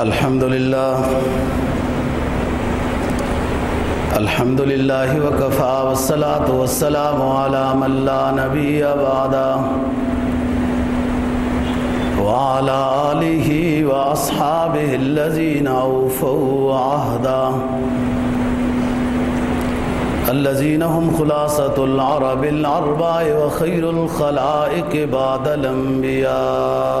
الحمد لله الحمد لله وكفى والصلاة والسلام على من لا نبي بعده وعلى آله وأصحابه الذين أوفوا عهدا الذين هم خلاصة العرب العرباء وخير الخلائق بعد الأنبياء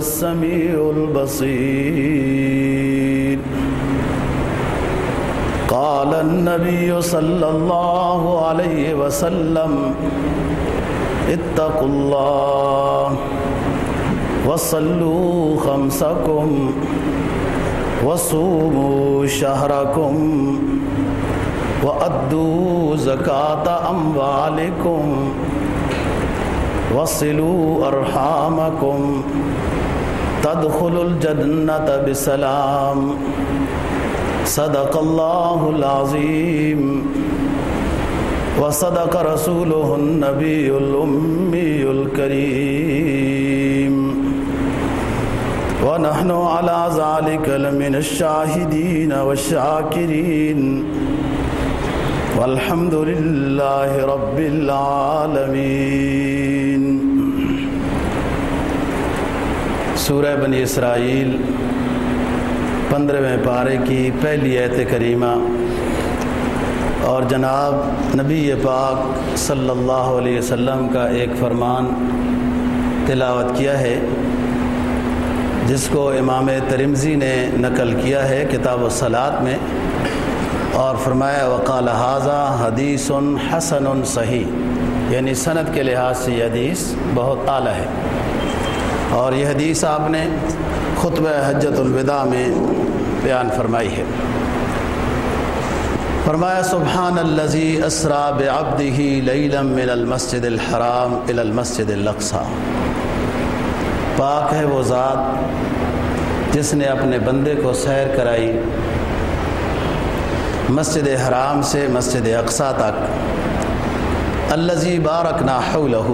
السميع البصير. قال النبي صلى الله عليه وسلم، اتقوا الله وصلوا خمسكم وصوموا شهركم وأدوا زكاة أموالكم وصلوا أرحامكم. تدخلوا الجنة بسلام. صدق الله العظيم وصدق رسوله النبي الأمي الكريم ونحن على ذلك لمن الشاهدين والشاكرين والحمد لله رب العالمين سورہ بنی اسرائیل پندرہویں پارے کی پہلی ایت کریمہ۔ اور جناب نبی پاک صلی اللہ علیہ وسلم کا ایک فرمان تلاوت کیا ہے، جس کو امام ترمزی نے نقل کیا ہے کتاب الصلاط میں، اور فرمایا، وقال حاضہ حدیث حسن صحیح۔ یعنی صنعت کے لحاظ سے یہ حدیث بہت اعلیٰ ہے۔ اور یہ حدیث آپ نے خطبہ حجت الوداع میں بیان فرمائی ہے۔ فرمایا سبحان الزی اسرا بعبده لیلا من المسجد الحرام الى المسجد الاقصى پاک ہے وہ ذات جس نے اپنے بندے کو سیر کرائی مسجد حرام سے مسجد اقصا تک۔ الزی بارکنا حولہ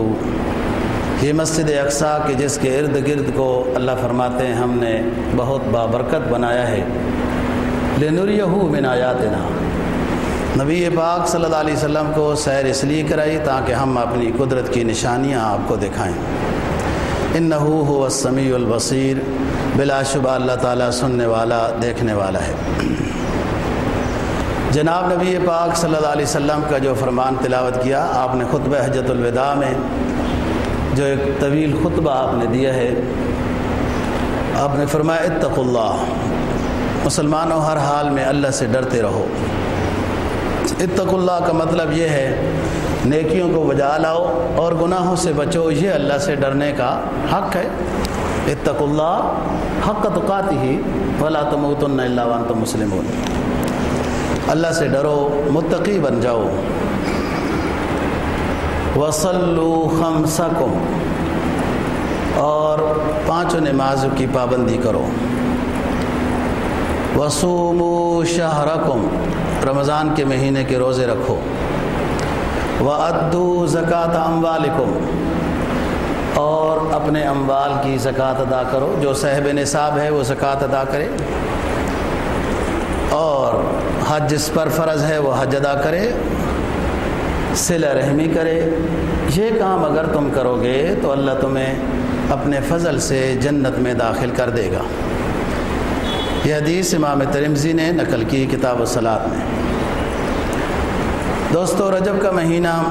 یہ مسجد اقصا کے جس کے ارد گرد کو اللہ فرماتے ہیں، ہم نے بہت بابرکت بنایا ہے۔ لنوریہ من آیاتنا۔ نبی پاک صلی اللہ علیہ وسلم کو سیر اس لیے کرائی تاکہ ہم اپنی قدرت کی نشانیاں آپ کو دکھائیں۔ ان ہو السمیع البصیر۔ بلا شبہ اللہ تعالیٰ سننے والا، دیکھنے والا ہے۔ جناب نبی پاک صلی اللہ علیہ وسلم کا جو فرمان تلاوت کیا، آپ نے خطبہ حجت الوداع میں جو ایک طویل خطبہ آپ نے دیا ہے، آپ نے فرمایا اتق اللہ، مسلمانوں ہر حال میں اللہ سے ڈرتے رہو۔ اتق اللہ کا مطلب یہ ہے، نیکیوں کو بجا لاؤ اور گناہوں سے بچو، یہ اللہ سے ڈرنے کا حق ہے۔ اتق اللہ حق توقات ہی بلا تموتن اللہ وان تو مسلم اللہ سے ڈرو، متقی بن جاؤ۔ وسلو خمسکم اور پانچوں نمازوں کی پابندی کرو۔ وسوم شہرکم رمضان کے مہینے کے روزے رکھو۔ و ادو زکوٰۃ اموالکم اور اپنے اموال کی زکوٰۃ ادا کرو۔ جو صاحب نصاب ہے وہ زکوٰۃ ادا کرے۔ اور حج جس پر فرض ہے وہ حج ادا کرے۔ صلہ رحمی کرے۔ یہ کام اگر تم کرو گے تو اللہ تمہیں اپنے فضل سے جنت میں داخل کر دے گا۔ یہ حدیث امام ترمزی نے نقل کی کتاب الصلاط میں۔ دوستو، رجب کا مہینہ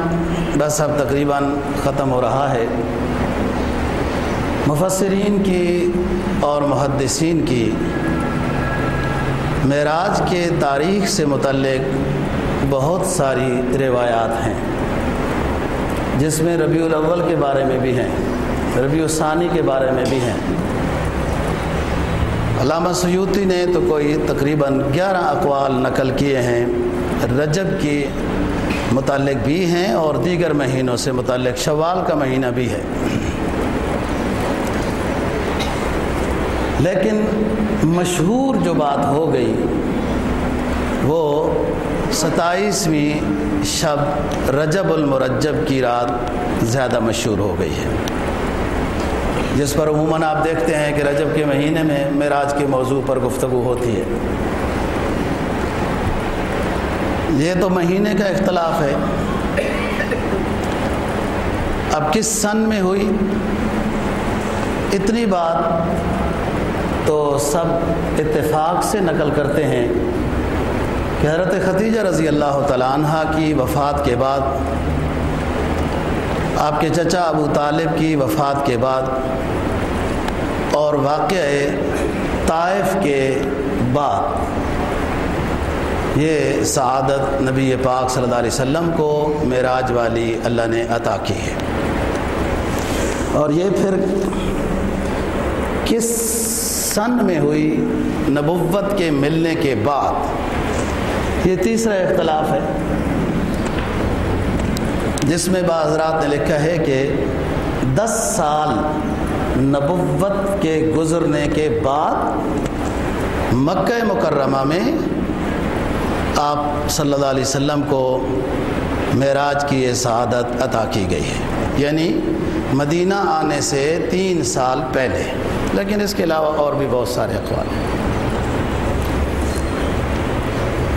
بس اب تقریباً ختم ہو رہا ہے۔ مفسرین کی اور محدثین کی معراج کے تاریخ سے متعلق بہت ساری روایات ہیں، جس میں ربیع الاول کے بارے میں بھی ہیں، ربیع الثانی کے بارے میں بھی ہیں۔ علامہ سیوتی نے تو کوئی تقریباً گیارہ اقوال نقل کیے ہیں، رجب کی متعلق بھی ہیں اور دیگر مہینوں سے متعلق شوال کا مہینہ بھی ہے۔ لیکن مشہور جو بات ہو گئی، وہ ستائیسویں شب رجب المرجب کی رات زیادہ مشہور ہو گئی ہے۔ جس پر عموماً آپ دیکھتے ہیں کہ رجب کے مہینے میں معراج کے موضوع پر گفتگو ہوتی ہے۔ یہ تو مہینے کا اختلاف ہے۔ اب کس سن میں ہوئی؟ اتنی بات تو سب اتفاق سے نقل کرتے ہیں۔ کہ حضرت ختیجہ رضی اللہ تعالیٰ عنہ کی وفات کے بعد، آپ کے چچا ابو طالب کی وفات کے بعد، اور واقع طائف کے بعد، یہ سعادت نبی پاک صلی اللہ علیہ وسلم کو معراج والی اللہ نے عطا کی ہے۔ اور یہ پھر کس سن میں ہوئی نبوت کے ملنے کے بعد یہ تیسرا اختلاف ہے۔ جس میں حضرات نے لکھا ہے کہ دس سال نبوت کے گزرنے کے بعد مکہ مکرمہ میں آپ صلی اللہ علیہ وسلم کو معراج کی یہ سعادت عطا کی گئی ہے۔ یعنی مدینہ آنے سے تین سال پہلے، لیکن اس کے علاوہ اور بھی بہت سارے اقوال ہیں۔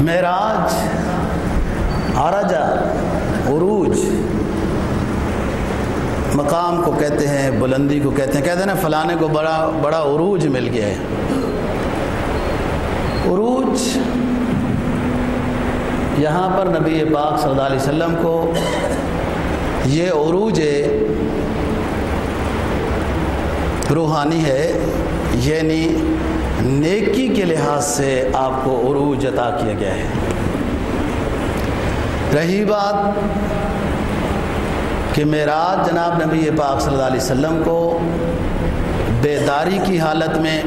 معراج آراجا عروج، مقام کو کہتے ہیں، بلندی کو کہتے ہیں کہتے ہیں نا فلانے کو بڑا بڑا عروج مل گیا ہے۔ عروج یہاں پر نبی پاک صلی اللہ علیہ وسلم کو یہ عروج روحانی ہے یعنی نیکی کے لحاظ سے آپ کو عروج عطا کیا گیا ہے۔ رہی بات کہ معراج جناب نبی پاک صلی اللہ علیہ وسلم کو بیداری کی حالت میں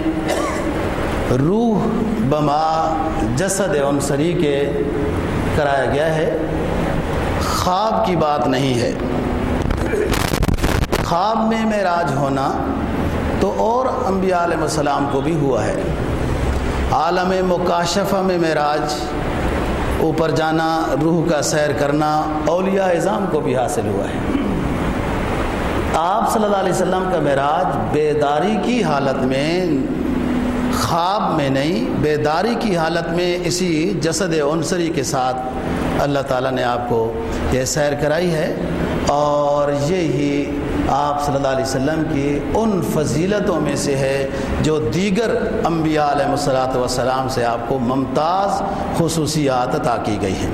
روح بما جسد عنصری کے کرایا گیا ہے۔ خواب کی بات نہیں ہے۔ خواب میں معراج ہونا تو اور انبیاء علیہ السلام کو بھی ہوا ہے۔ عالم مکاشفہ میں معراج، اوپر جانا، روح کا سیر کرنا، اولیاء اظام کو بھی حاصل ہوا ہے۔ آپ صلی اللہ علیہ وسلم کا معراج بیداری کی حالت میں خواب میں نہیں، بیداری کی حالت میں اسی جسد عنصری کے ساتھ اللہ تعالیٰ نے آپ کو یہ سیر کرائی ہے اور یہی آپ صلی اللہ علیہ وسلم کی ان فضیلتوں میں سے ہے جو دیگر انبیاء علیہ وسلاۃ وسلام سے آپ کو ممتاز خصوصیات عطا کی گئی ہیں۔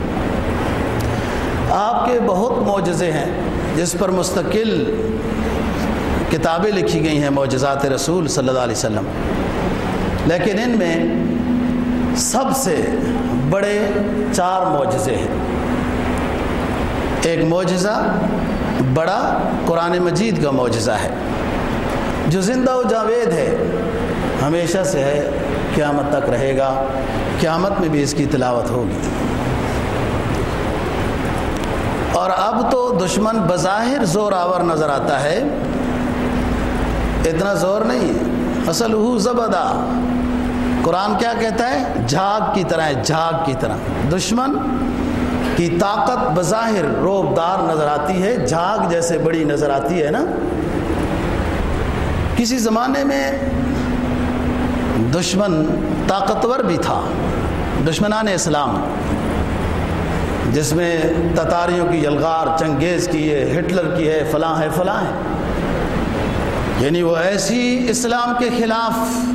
آپ کے بہت معجزے ہیں جس پر مستقل کتابیں لکھی گئی ہیں معجزات رسول صلی اللہ علیہ وسلم۔ لیکن ان میں سب سے بڑے چار معجزے ہیں۔ ایک معجزہ بڑا قرآن مجید کا معجزہ ہے، جو زندہ و جاوید ہے، ہمیشہ سے ہے، قیامت تک رہے گا، قیامت میں بھی اس کی تلاوت ہوگی۔ اور اب تو دشمن بظاہر زور آور نظر آتا ہے۔ اتنا زور نہیں، اصل ہو زبدا۔ قرآن کیا کہتا ہے؟ جھاگ کی طرح جھاگ کی طرح۔ دشمن کی طاقت بظاہر روب دار نظر آتی ہے، جھاگ جیسے بڑی نظر آتی ہے نا۔ کسی زمانے میں دشمن طاقتور بھی تھا، دشمنان اسلام، جس میں تتاریوں کی یلغار، چنگیز کی ہے، ہٹلر کی ہے، فلاں ہے فلاں ہے۔ یعنی وہ ایسی اسلام کے خلاف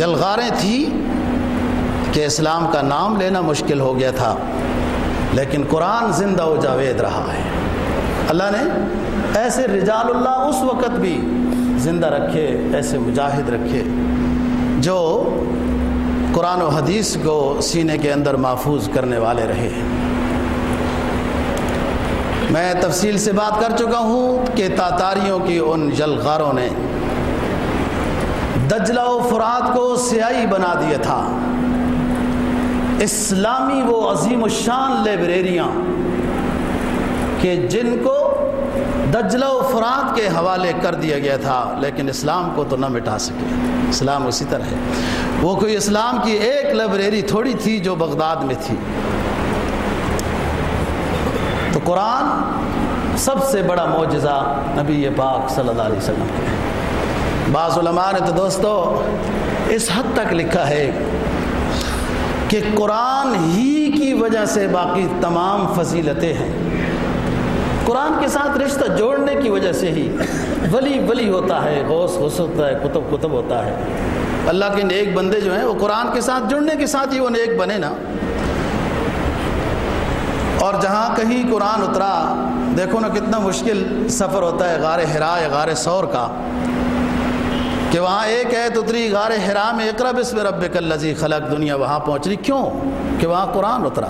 یلغاریں تھیں کہ اسلام کا نام لینا مشکل ہو گیا تھا۔ لیکن قرآن زندہ و جاوید رہا ہے۔ اللہ نے ایسے رجال اللہ اس وقت بھی زندہ رکھے، ایسے مجاہد رکھے جو قرآن و حدیث کو سینے کے اندر محفوظ کرنے والے رہے۔ میں تفصیل سے بات کر چکا ہوں کہ تاتاریوں کی ان جلغاروں نے دجلہ و فرات کو سیاہی بنا دیا تھا۔ اسلامی وہ عظیم الشان لائبریریاں کہ جن کو دجلہ و فرات کے حوالے کر دیا گیا تھا، لیکن اسلام کو تو نہ مٹا سکے۔ اسلام اسی طرح ہے۔ وہ کوئی اسلام کی ایک لائبریری تھوڑی تھی جو بغداد میں تھی۔ تو قرآن سب سے بڑا معجزہ نبی پاک صلی اللہ علیہ وسلم کے۔ بعض علماء نے تو دوستو، اس حد تک لکھا ہے کہ قرآن ہی کی وجہ سے باقی تمام فضیلتیں ہیں۔ قرآن کے ساتھ رشتہ جوڑنے کی وجہ سے ہی ولی ولی ہوتا ہے، غوث غوث ہوتا ہے کتب کتب ہوتا ہے۔ اللہ کے نیک بندے جو ہیں، وہ قرآن کے ساتھ جڑنے کے ساتھ ہی وہ نیک بنے نا۔ اور جہاں کہیں قرآن اترا، دیکھو نا کتنا مشکل سفر ہوتا ہے غار ہرا یا غار سور کا۔ کہ وہاں ایک ہے اتری، غار ہرا میں اقرب اس میں رب کلزی خلق دنیا، وہاں پہنچ رہی کیوں؟ کہ وہاں قرآن اترا۔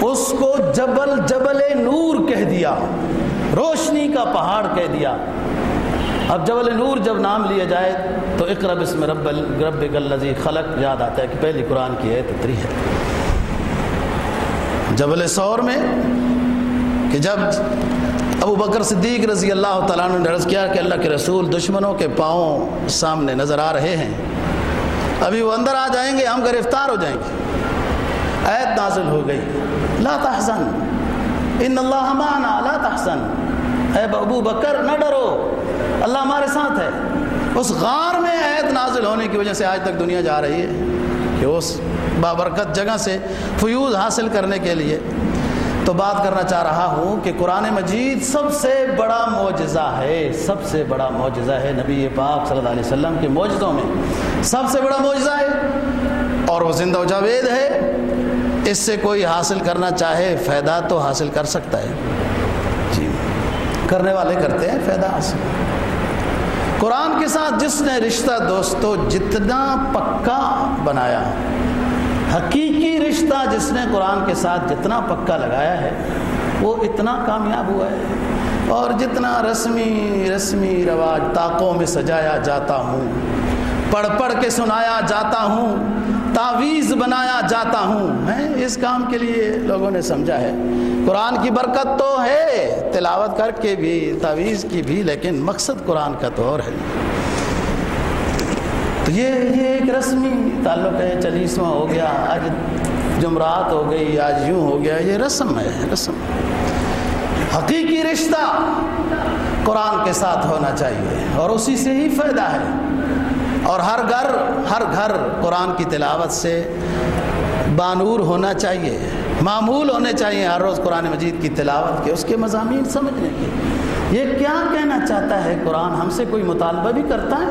اس کو جبل جبل نور کہہ دیا، روشنی کا پہاڑ کہہ دیا۔ اب جبل نور جب نام لیا جائے، تو اقرب اس میں رب رب گلزی خلق، یاد آتا ہے کہ پہلی قرآن کی ہے اتری ہے۔ جبل سور میں کہ جب ابو بکر صدیق رضی اللہ تعالیٰ نے عرض کیا کہ اللہ کے رسول دشمنوں کے پاؤں سامنے نظر آ رہے ہیں۔ ابھی وہ اندر آ جائیں گے، ہم گرفتار ہو جائیں گے۔ عید نازل ہو گئی۔ لا تحسن ان اللہ معنا، لا تحسن اے ابو بکر، نہ ڈرو۔ اللہ ہمارے ساتھ ہے۔ اس غار میں عید نازل ہونے کی وجہ سے آج تک دنیا جا رہی ہے کہ اس بابرکت جگہ سے فیوز حاصل کرنے کے لیے تو بات کرنا چاہ رہا ہوں کہ قرآن مجید سب سے بڑا معجزہ ہے، سب سے بڑا معجزہ ہے نبی پاک صلی اللہ علیہ وسلم کے معجزوں میں۔ سب سے بڑا معجزہ ہے اور وہ زندہ و جاوید ہے۔ اس سے کوئی حاصل کرنا چاہے فائدہ تو حاصل کر سکتا ہے۔ جی۔ کرنے والے کرتے ہیں فائدہ حاصل۔ قرآن کے ساتھ جس نے رشتہ دوستو جتنا پکا بنایا حقیقی رشتہ جس نے قرآن کے ساتھ جتنا پکا لگایا ہے، وہ اتنا کامیاب ہوا ہے۔ اور جتنا رسمی رسمی رواج طاقوں میں سجایا جاتا ہوں، پڑھ پڑھ کے سنایا جاتا ہوں، تعویذ بنایا جاتا ہوں۔ میں اس کام کے لیے لوگوں نے سمجھا ہے، قرآن کی برکت تو ہے، تلاوت کر کے بھی، تعویذ کی بھی، لیکن مقصد قرآن کا تو اور ہے۔ تو یہ یہ ایک رسمی تعلق ہے، چالیسواں ہو گیا، آج جمعرات ہو گئی، آج یوں ہو گیا، یہ رسم ہے رسم۔ حقیقی رشتہ قرآن کے ساتھ ہونا چاہیے، اور اسی سے ہی فائدہ ہے۔ اور ہر گھر ہر گھر قرآن کی تلاوت سے بانور ہونا چاہیے، معمول ہونے چاہیے ہر روز قرآن مجید کی تلاوت کے، اس کے مضامین سمجھنے کے۔ یہ کیا کہنا چاہتا ہے قرآن؟ ہم سے کوئی مطالبہ بھی کرتا ہے؟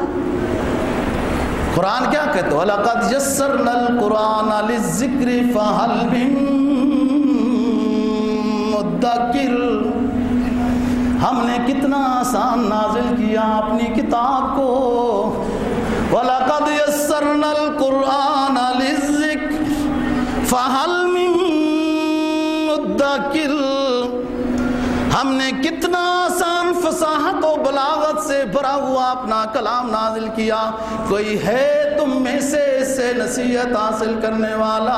قرآن کیا کہتے وَلَقَدْ يَسَّرْنَا الْقُرْآنَ لِلذِّكْرِ فَهَلْ مِن مُدَّكِرٍ۔ ہم نے کتنا آسان نازل کیا اپنی کتاب کو۔ وَلَقَدْ يَسَّرْنَا الْقُرْآنَ لِلذِّكْرِ فَهَلْ مِن مُدَّكِرٍ۔ ہم نے کتنا فصاحت و بلاغت سے بھرا ہوا اپنا کلام نازل کیا۔ کوئی ہے تم میں سے اس سے نصیحت حاصل کرنے والا؟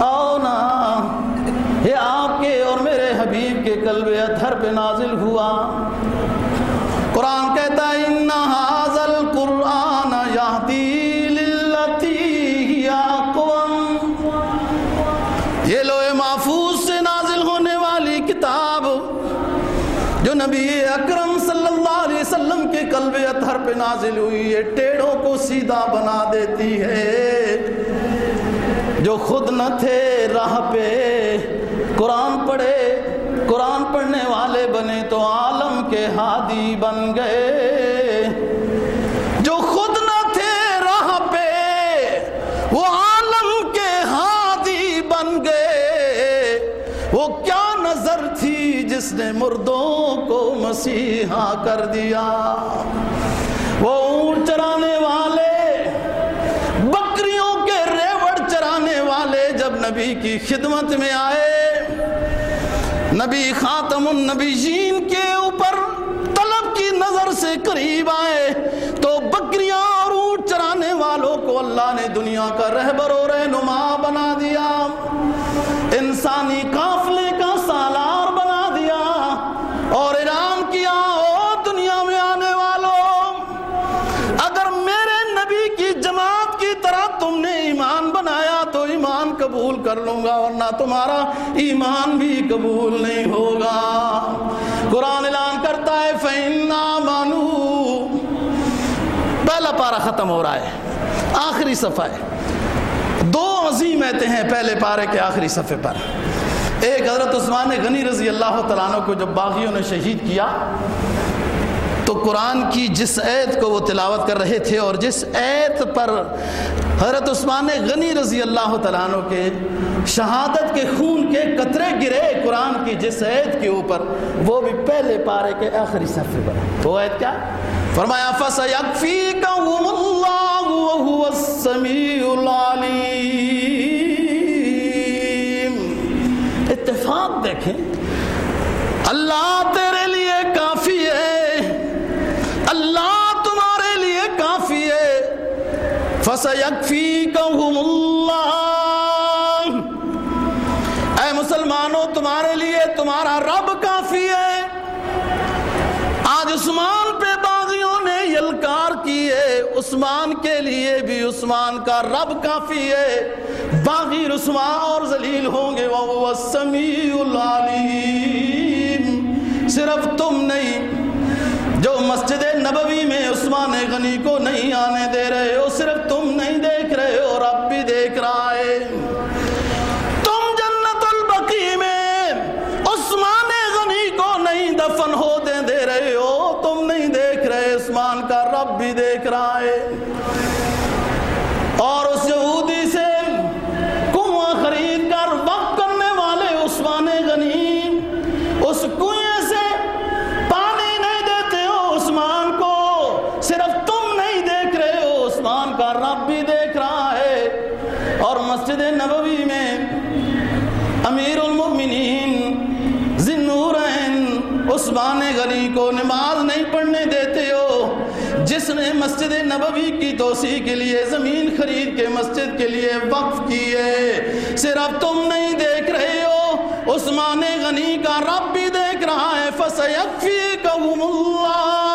او نا۔ یہ آپ کے اور میرے حبیب کے قلب ادھر پہ نازل ہوا۔ قرآن کہتا ہے، انہا نبی اکرم صلی اللہ علیہ وسلم کے قلب اطہر پہ نازل ہوئی یہ ٹیڑوں کو سیدھا بنا دیتی ہے۔ جو خود نہ تھے راہ پہ، قرآن پڑھے، قرآن پڑھنے والے بنے تو عالم کے ہادی بن گئے۔ جو خود نہ تھے راہ پہ، وہ عالم کے ہادی بن گئے۔ وہ کیا نظر تھی جس نے مردوں مسیحا کر دیا۔ وہ اونٹ چرانے والے، بکریوں کے ریوڑ چرانے والے جب نبی کی خدمت میں آئے، نبی خاتم النبیین کے اوپر طلب کی نظر سے قریب آئے، تو بکریاں اور اونٹ چرانے والوں کو اللہ نے دنیا کا رہبر و رہنما قبول نہیں ہوگا۔ قرآن اعلان کرتا ہے، فَإِنَّا مانو پہلا پارا ختم ہو رہا ہے، آخری صفحہ ہے۔ دو عظیم ایتے ہیں پہلے پارے کے آخری صفحے پر۔ ایک حضرت عثمان غنی رضی اللہ تعالیٰ کو جب باغیوں نے شہید کیا تو قرآن کی جس عید کو وہ تلاوت کر رہے تھے اور جس عید پر حضرت عثمان غنی رضی اللہ تعالیٰ عنہ کے شہادت کے خون کے قطرے گرے قرآن کی جس عید کے اوپر، وہ بھی پہلے پارے کے آخری صفحے پر۔ وہ عید کیا؟ فرمایا، فَسَيَكْفِيكَهُمُ اللَّهُ وَهُوَ السَّمِيعُ الْعَلِيمُ۔ اتفاق دیکھیں، اللہ تیرے فَسَيَكْفِيكَهُمُ اللَّهُ۔ اے مسلمانوں، تمہارے لیے تمہارا رب کافی ہے۔ آج عثمان پہ باغیوں نے یلکار کی ہے عثمان کے لیے بھی عثمان کا رب کافی ہے۔ باغی رسوا اور ذلیل ہوں گے، وَهُوَ السَّمِيعُ الْعَلِيمُ۔ صرف تم نہیں جو مسجد نبوی میں عثمان غنی کو نہیں آنے دے رہے ہو، صرف تم نہیں دیکھ رہے ہو رب بھی دیکھ رہا ہے۔ تم جنت البقی میں عثمان غنی کو نہیں دفن ہو دے دے رہے ہو، تم نہیں دیکھ رہے، عثمان کا رب بھی دیکھ رہا ہے۔ مسجد نبوی کی توسیع کے لیے، زمین خرید کے مسجد کے لیے وقف کی ہے صرف تم نہیں دیکھ رہے ہو، عثمان غنی کا رب بھی دیکھ رہا ہے۔ فَسَيَكْفِيكَهُمُ اللَّهُ۔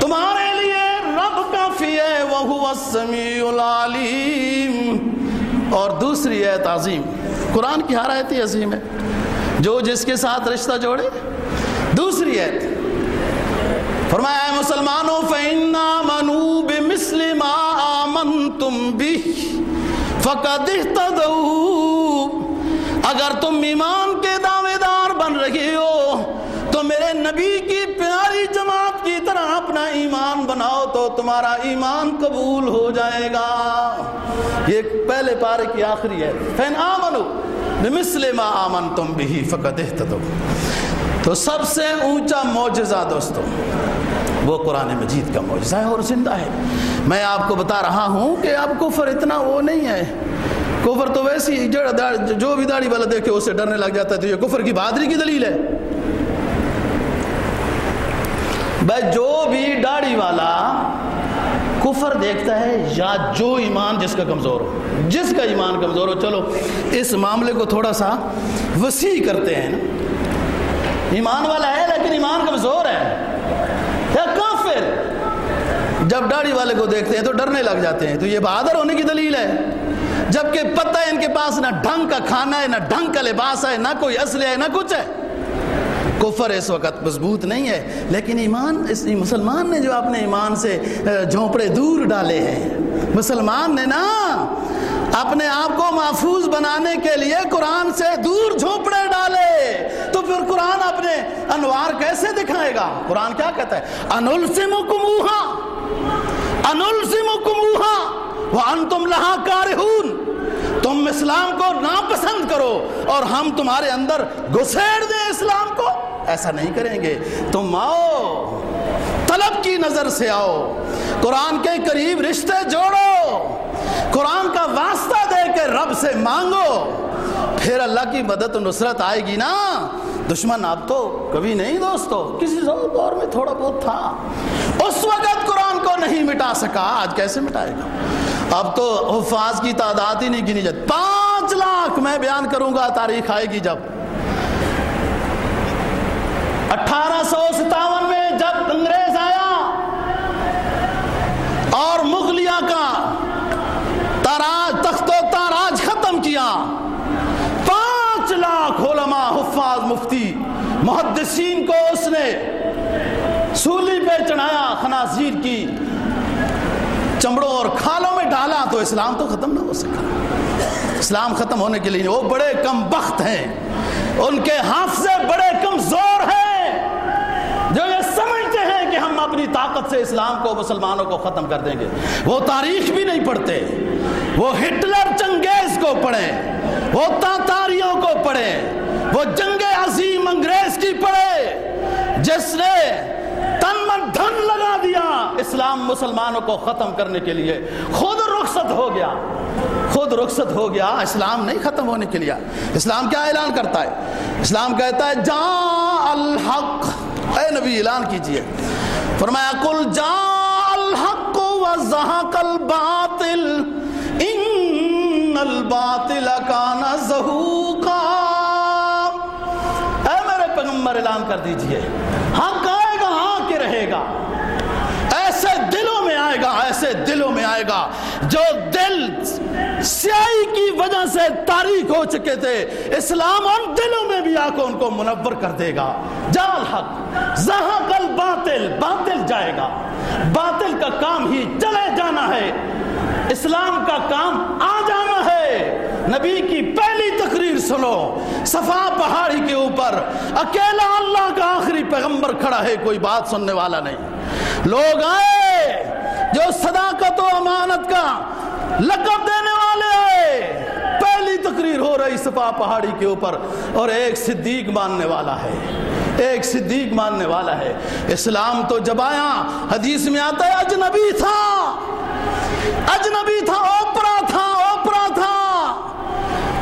تمہارے لیے رب کافی ہے، وَهُوَ السَّمِيعُ الْعَلِيمُ۔ اور دوسری ایت عظیم۔ قرآن کی ہر ایت عظیم ہے۔ جو جس کے ساتھ رشتہ جوڑے۔ دوسری ایت۔ فرمایا ہے مسلمانوں، فَإِنَّا مَنُوا بِمِثْلِ مَا آمَنْتُمْ بِهِ فَقَدْ اِحْتَدَوْا اگر تم ایمان کے دعوے دار بن رہے ہو، تو میرے نبی کی پیاری جماعت کی طرح اپنا ایمان بناؤ تو تمہارا ایمان قبول ہو جائے گا۔ یہ پہلے پارے کی آخری ہے۔ فین آمنو بمثل ما آمنتم به فقد اهتدوا۔ تو سب سے اونچا معجزہ دوستو وہ قرآن مجید کا معجزہ ہے اور زندہ ہے۔ میں آپ کو بتا رہا ہوں کہ اب کفر اتنا وہ نہیں ہے۔ کفر تو ویسی جو بھی داڑھی والا دیکھے اسے ڈرنے لگ جاتا ہے تو یہ کفر کی بہادری کی دلیل ہے۔ بھائی جو بھی داڑھی والا کفر دیکھتا ہے یا جو ایمان جس کا کمزور ہو۔ جس کا ایمان کمزور ہو، چلو اس معاملے کو تھوڑا سا وسیع کرتے ہیں۔ نا ایمان والا ہے لیکن ایمان کمزور ہے۔ جب داڑھی والے کو دیکھتے ہیں تو ڈرنے لگ جاتے ہیں تو یہ بہادر ہونے کی دلیل ہے۔ جبکہ پتہ ہے ان کے پاس نہ ڈھنگ کا کھانا ہے، نہ ڈھنگ کا لباس ہے، نہ کوئی اصل ہے، نہ کچھ ہے۔ کفر اس وقت مضبوط نہیں ہے، لیکن ایمان، اس مسلمان نے جو اپنے ایمان سے جھونپڑے دور ڈالے ہیں۔ مسلمان نے نا اپنے آپ کو محفوظ بنانے کے لیے قرآن سے دور جھونپڑے ڈالے۔ تو پھر قرآن اپنے انوار کیسے دکھائے گا؟ قرآن کیا کہتا ہے؟ انل سے وانتم لہا کارہون۔ تم اسلام کو ناپسند کرو اور ہم تمہارے اندر گسیڑ دیں اسلام کو۔ ایسا نہیں کریں گے۔ تم آؤ، طلب کی نظر سے آؤ۔ قرآن کے قریب رشتے جوڑو۔ قرآن کا واسطہ دے کے رب سے مانگو۔ پھر اللہ کی مدد و نصرت آئے گی نا۔ دشمن اب تو کبھی نہیں دوستو، کسی دور میں تھوڑا بہت تھا۔ اس وقت قرآن نہیں مٹا سکا، آج کیسے مٹائے گا؟ اب تو حفاظ کی تعداد ہی نہیں گنی جاتی۔ پانچ لاکھ میں بیان کروں گا، تاریخ آئے گی جب۔ اٹھارہ سو ستاون میں جب انگریز آیا اور مغلیہ کا تاراج، تخت و تاراج ختم کیا۔ پانچ لاکھ علماء، حفاظ، مفتی، محدثین کو اس نے سولی پہ چڑھایا، خنازیر کی۔ چمڑوں اور کھالوں میں ڈالا تو اسلام تو ختم نہ ہو سکا۔ اسلام ختم ہونے کے لیے وہ بڑے کم بخت ہیں۔ ان کے حافظے بڑے کمزور ہیں۔ جو یہ سمجھتے ہیں کہ ہم اپنی طاقت سے اسلام کو مسلمانوں کو ختم کر دیں گے۔ وہ تاریخ بھی نہیں پڑھتے۔ وہ ہٹلر چنگیز کو پڑھیں۔ وہ تاتاریوں کو پڑھیں۔ وہ جنگ عظیم انگریز کی پڑھے جس نے تن من دھن لگا دیا۔ اسلام مسلمانوں کو ختم کرنے کے لیے خود رخصت ہو گیا۔ خود رخصت ہو گیا، اسلام نہیں ختم ہونے کے لیے۔ اسلام کیا اعلان کرتا ہے؟ اسلام کہتا ہے جا الحق۔ اے نبی، اعلان کیجیے۔ فرمایا کل جا الحق و زہق الباطل۔ ان الباطل کان زہوقا۔ اے میرے پیغمبر، اعلان کر دیجیے۔ حق آئے رہے گا۔ ایسے دلوں میں آئے گا، ایسے دلوں میں آئے گا جو دل سیاہی کی وجہ سے تاریخ ہو چکے تھے۔ اسلام ان دلوں میں بھی آ کے ان کو منور کر دے گا۔ جال حق زہق الباطل باطل جائے گا۔ باطل کا کام ہی چلے جانا ہے۔ اسلام کا کام آ جانا ہے۔ نبی کی پہلی تقریر سنو، صفا پہاڑی کے اوپر، اکیلا اللہ کا آخری پیغمبر کھڑا ہے، کوئی بات سننے والا نہیں۔ لوگ آئے، جو صداقت و امانت کا لقب دینے والے آئے، پہلی تقریر ہو رہی صفا پہاڑی کے اوپر، اور ایک صدیق ماننے والا ہے۔ ایک صدیق ماننے والا ہے۔ اسلام تو جب آیا، حدیث میں آتا ہے، اجنبی تھا۔ اجنبی تھا، اوپرا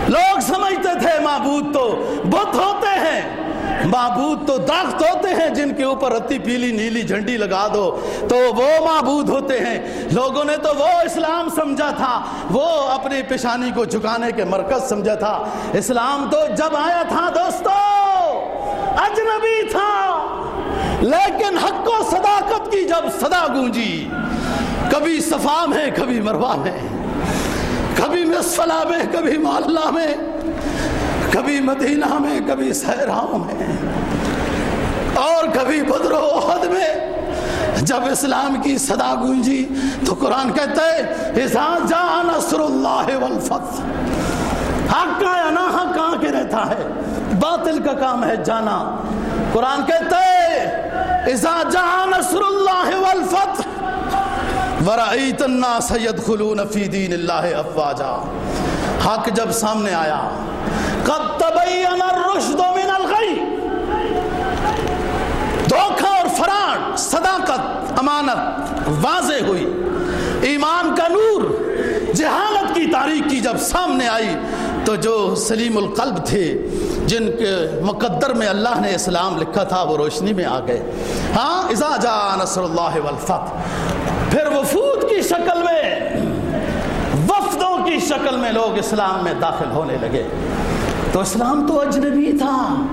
لوگ سمجھتے تھے معبود تو بت ہوتے ہیں۔ معبود تو درخت ہوتے ہیں جن کے اوپر رتی پیلی نیلی جھنڈی لگا دو۔ تو وہ معبود ہوتے ہیں۔ لوگوں نے تو وہ اسلام سمجھا تھا۔ وہ اپنی پیشانی کو جھکانے کے مرکز سمجھا تھا۔ اسلام تو جب آیا تھا دوستو، اجنبی تھا۔ لیکن حق و صداقت کی جب صدا گونجی، کبھی صفا میں، کبھی مروا میں۔ کبھی مسفلا میں، کبھی محلہ میں، کبھی مدینہ میں، کبھی صحراؤں میں، اور کبھی بدر و احد میں۔ جب اسلام کی صدا گونجی تو قرآن کہتا ہے، اذا جا نصر اللہ والفتح حق کا یا نہ حق، کہاں کے رہتا ہے؟ باطل کا کام ہے جانا۔ قرآن کہتا ہے، اذا جا نصر اللہ والفتح ورعیت الناس يدخلون فی دین اللہ افواجا حق جب سامنے آیا، قد تبین الرشد من الغی. دھوکہ اور فراڈ، صداقت، امانت واضح ہوئی۔ ایمان کا نور، جہالت کی تاریخ کی جب سامنے آئی، تو جو سلیم القلب تھے، جن کے مقدر میں اللہ نے اسلام لکھا تھا، وہ روشنی میں آ گئے۔ ہاں اذا جا نصر اللہ والفتح پھر وفود کی شکل میں، وفدوں کی شکل میں لوگ اسلام میں داخل ہونے لگے۔ تو اسلام تو اجنبی تھا۔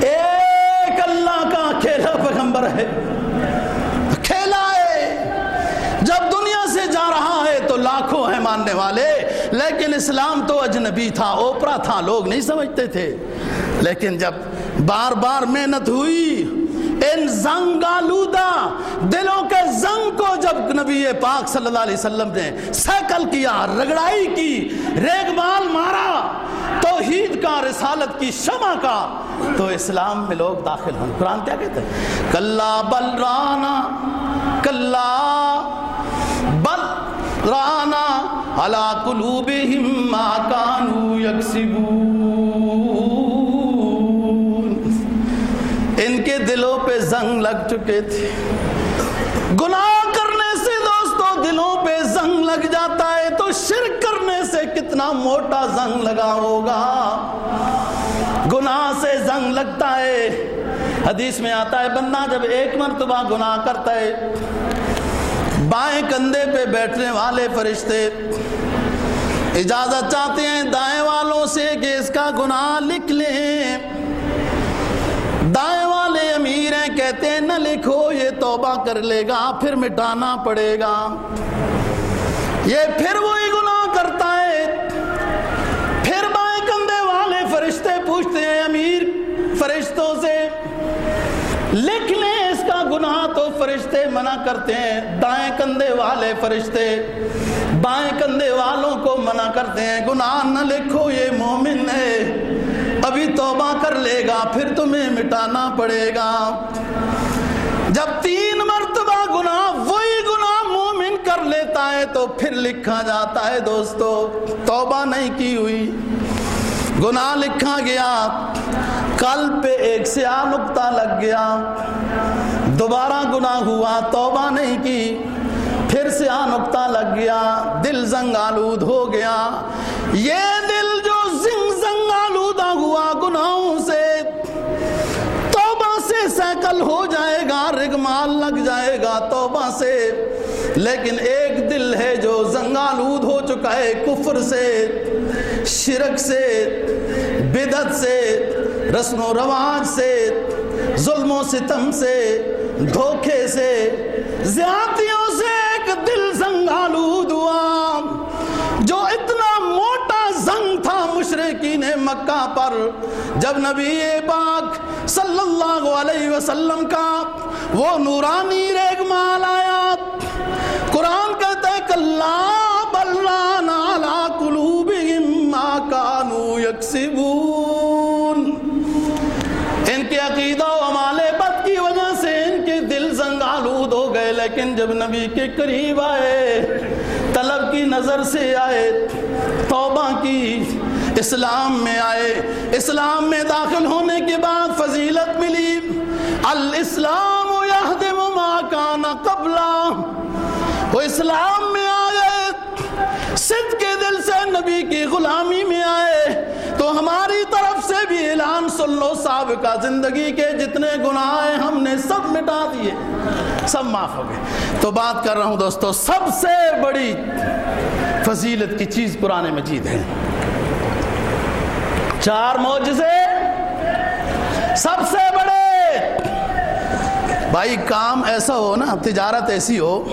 ایک اللہ کا اکیلا پیغمبر ہے۔ اکیلا ہے۔ جب دنیا سے جا رہا ہے تو لاکھوں ہیں ماننے والے، لیکن اسلام تو اجنبی تھا، اوپرا تھا، لوگ نہیں سمجھتے تھے۔ لیکن جب بار بار محنت ہوئی ان زنگ آلودہ دلوں کے زنگ کو جب نبی پاک صلی اللہ علیہ وسلم نے سیکل کیا، رگڑائی کی، ریگ مال مارا، توحید کا، رسالت کی، شمع کا، تو اسلام میں لوگ داخل ہوں۔ قرآن کیا کہتے ہیں کلا بل رانا کلا بل رانا علا قلوبہم ما کانو یکسبون۔ دلوں پہ زنگ لگ چکے تھے۔ گناہ کرنے سے دوستو دلوں پہ زنگ لگ جاتا ہے تو شرک کرنے سے کتنا موٹا زنگ لگا ہوگا۔ گناہ سے زنگ لگتا ہے۔ حدیث میں آتا ہے، بندہ جب ایک مرتبہ گناہ کرتا ہے، بائیں کندھے پہ بیٹھنے والے فرشتے اجازت چاہتے ہیں، دائیں والوں سے کہ اس کا گناہ لکھ لیں۔ دائیں کہتے ہیں، نہ لکھو، یہ توبہ کر لے گا، پھر مٹانا پڑے گا۔ یہ پھر وہی گناہ کرتا ہے۔ پھر بائیں کندھے والے فرشتے پوچھتے ہیں، امیر فرشتوں سے، لکھ لیں اس کا گناہ تو فرشتے منع کرتے ہیں۔ دائیں کندھے والے فرشتے بائیں کندھے والوں کو منع کرتے ہیں۔ گناہ نہ لکھو، یہ مومن ہے۔ ابھی توبہ کر لے گا، پھر تمہیں مٹانا پڑے گا۔ جب تین مرتبہ گناہ، وہی گناہ مومن کر لیتا ہے تو پھر لکھا جاتا ہے دوستو، توبہ نہیں کی ہوئی۔ گناہ لکھا گیا، کل پہ ایک سیاہ نقطہ لگ گیا۔ دوبارہ گناہ ہوا، توبہ نہیں کی۔ پھر سیاہ نقطہ لگ گیا، دل زنگ آلود ہو گیا۔ یہ دل گناہوں سے توبہ سے سیکل ہو جائے گا رگمال لگ جائے گا توبہ سے۔ لیکن ایک دل ہے جو زنگالود ہو چکا ہے کفر سے، شرک سے بدت سے، رسم و رواج سے، ظلم و ستم سے، دھوکے سے، زیادتیوں سے۔ مکہ پر، جب نبی پاک صلی اللہ علیہ وسلم کا وہ نورانی ریگمال آیا، قرآن کہتا ہے کلا بلان علی قلوبہم ما کانو یکسبون۔ ان کے عقیدہ و عمال بد کی وجہ سے ان کے دل زنگ آلود ہو گئے، لیکن جب نبی کے قریب آئے، طلب کی نظر سے آئے، توبہ کی اسلام میں آئے، اسلام میں داخل ہونے کے بعد فضیلت ملی۔ الاسلام یہدم ما کان قبلہ وہ اسلام میں آ گئے صد کے دل سے نبی کی غلامی میں آئے۔ تو ہماری طرف سے بھی اعلان سن لو صاحب کا زندگی کے جتنے گناہ ہیں ہم نے سب مٹا دیے۔ سب معاف ہو گئے۔ تو بات کر رہا ہوں دوستو، سب سے بڑی فضیلت کی چیز قرآن مجید ہے۔ چار معجزے سب سے بڑے۔ بھائی، کام ایسا ہو نا، تجارت ایسی ہو،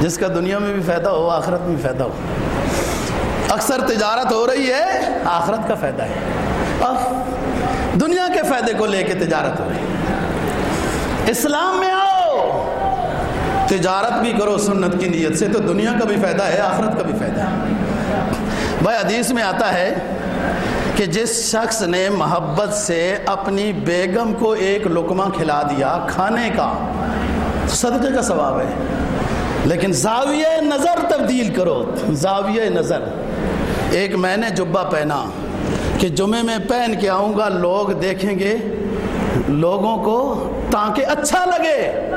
جس کا دنیا میں بھی فائدہ ہو، آخرت میں بھی فائدہ ہو۔ اکثر تجارت ہو رہی ہے، آخرت کا فائدہ ہے۔ اور دنیا کے فائدے کو لے کے تجارت ہو رہی ہے۔ اسلام میں آؤ، تجارت بھی کرو سنت کی نیت سے، تو دنیا کا بھی فائدہ ہے، آخرت کا بھی فائدہ ہے۔ بھائی، حدیث میں آتا ہے کہ جس شخص نے محبت سے اپنی بیگم کو ایک لقمہ کھلا دیا کھانے کا صدقے کا ثواب ہے۔ لیکن زاویہ نظر تبدیل کرو۔ زاویہ نظر۔ ایک میں نے جبہ پہنا کہ جمعے میں پہن کے آؤں گا، لوگ دیکھیں گے، لوگوں کو تاکہ اچھا لگے۔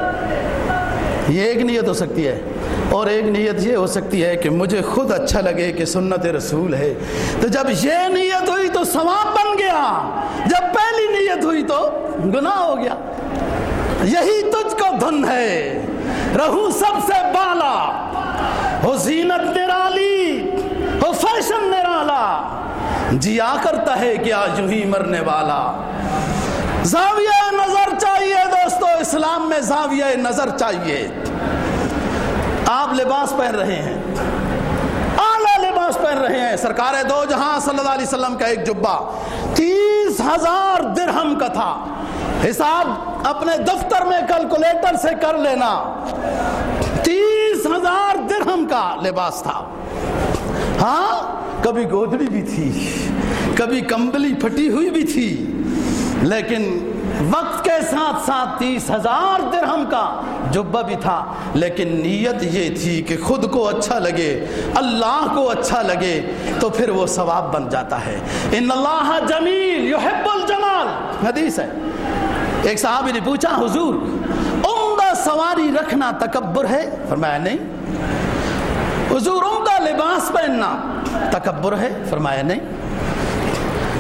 یہ ایک نیت ہو سکتی ہے۔ اور ایک نیت یہ ہو سکتی ہے کہ مجھے خود اچھا لگے کہ سنت رسول ہے۔ تو جب یہ نیت ہوئی تو ثواب بن گیا۔ جب پہلی نیت ہوئی تو گناہ ہو گیا۔ یہی تجھ کو دھن ہے۔ رہو سب سے بالا۔ ہو زینت نرالی ہو فیشن نرالا جیا کرتا ہے کیا یوں ہی مرنے والا۔ زاویہ نظر چاہیے دوستو، اسلام میں زاویہ نظر چاہیے۔ آپ لباس پہن رہے ہیں۔ اعلیٰ لباس پہن رہے ہیں۔ سرکار دو جہاں صلی اللہ علیہ وسلم کا ایک جبہ۔ تیس ہزار درہم کا تھا۔ حساب اپنے دفتر میں کیلکولیٹر سے کر لینا۔ تیس ہزار درہم کا لباس تھا۔ ہاں کبھی گودڑی بھی تھی، کبھی کمبلی پھٹی ہوئی بھی تھی، لیکن وقت ساتھ ساتھ تیس ہزار درہم کا جبہ بھی تھا۔ لیکن نیت یہ تھی کہ خود کو اچھا لگے، اللہ کو اچھا لگے، تو پھر وہ ثواب بن جاتا ہے۔ ان اللہ جمیل یحب الجمال۔ حدیث ہے۔ ایک صحابی نے پوچھا، حضور، عمدہ سواری رکھنا تکبر ہے؟ فرمایا، نہیں۔ حضور، عمدہ لباس پہننا تکبر ہے؟ فرمایا، نہیں۔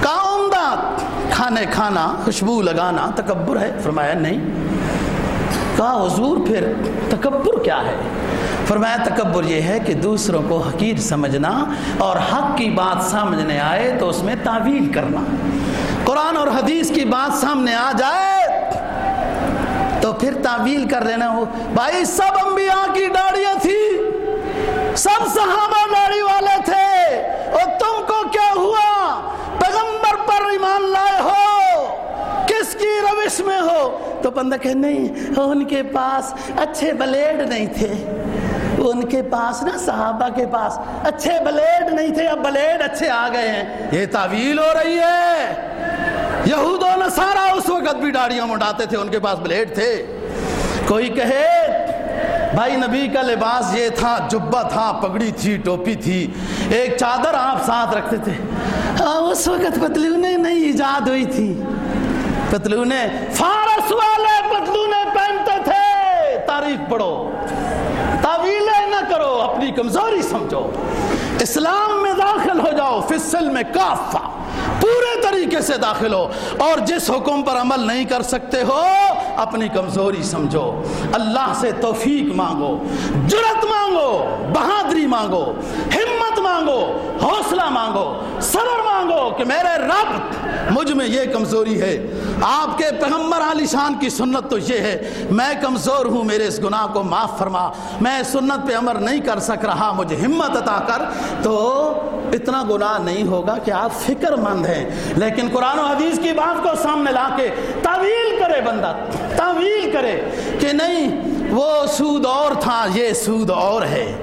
کا عمدہ۔ کھانے کھانا، خوشبو لگانا، تکبر ہے؟ فرمایا، نہیں۔ کہا، حضور، پھر تکبر کیا ہے؟ فرمایا، تکبر یہ ہے کہ دوسروں کو حقیر سمجھنا اور حق کی بات سامنے آئے تو اس میں تعویل کرنا۔ قرآن اور حدیث کی بات سامنے آ جائے تو پھر تعویل کر لینا۔ ہو بھائی، سب انبیاء کی ڈاڑیاں تھی سب صحابہ داڑھی والے تھے اور تم کو کیا ہوا پیغمبر پر ایمان لائے ہو کس کی میں ہو تو بندہ کہ نہیں، ان کے پاس اچھے بلیڈ نہیں تھے۔ ان کے پاس نا صحابہ کے پاس اچھے بلیڈ نہیں تھے، اب بلیڈ اچھے آ گئے ہیں۔ یہ تعویل ہو رہی ہے۔ یہود و نصارہ اس وقت بھی ڈاڑیاں مڈاتے تھے، ان کے پاس بلیڈ تھے۔ کوئی کہے، بھائی، نبی کا لباس یہ تھا، جبہ تھا، پگڑی تھی، ٹوپی تھی، ایک چادر آپ ساتھ رکھتے تھے۔ ہاں، اس وقت پتلونیں نہیں ایجاد ہوئی تھی۔ پتلونے فارس والے پتلونے پہنتے تھے۔ تعریف پڑھو۔ تعویلیں نہ کرو، اپنی کمزوری سمجھو۔ اسلام میں داخل ہو جاؤ فصل میں کافہ۔ پورے طریقے سے داخل ہو اور جس حکم پر عمل نہیں کر سکتے ہو، اپنی کمزوری سمجھو۔ اللہ سے توفیق مانگو جرت مانگو، بہادری مانگو، ہمت مانگو، حوصلہ مانگو، صبر مانگو کہ میرے رب مجھ میں یہ کمزوری ہے۔ آپ کے پیغمبر علی شان کی سنت تو یہ ہے، میں کمزور ہوں، میرے اس گناہ کو معاف فرما۔ میں سنت پہ عمر نہیں کر سک رہا، مجھے ہمت عطا کر۔ تو اتنا گناہ نہیں ہوگا کہ آپ فکر مند ہیں۔ لیکن قرآن و حدیث کی بات کو سامنے لا کے تعویل کرے بندہ، تعویل کرے کہ نہیں، وہ سود اور تھا، یہ سود اور ہے۔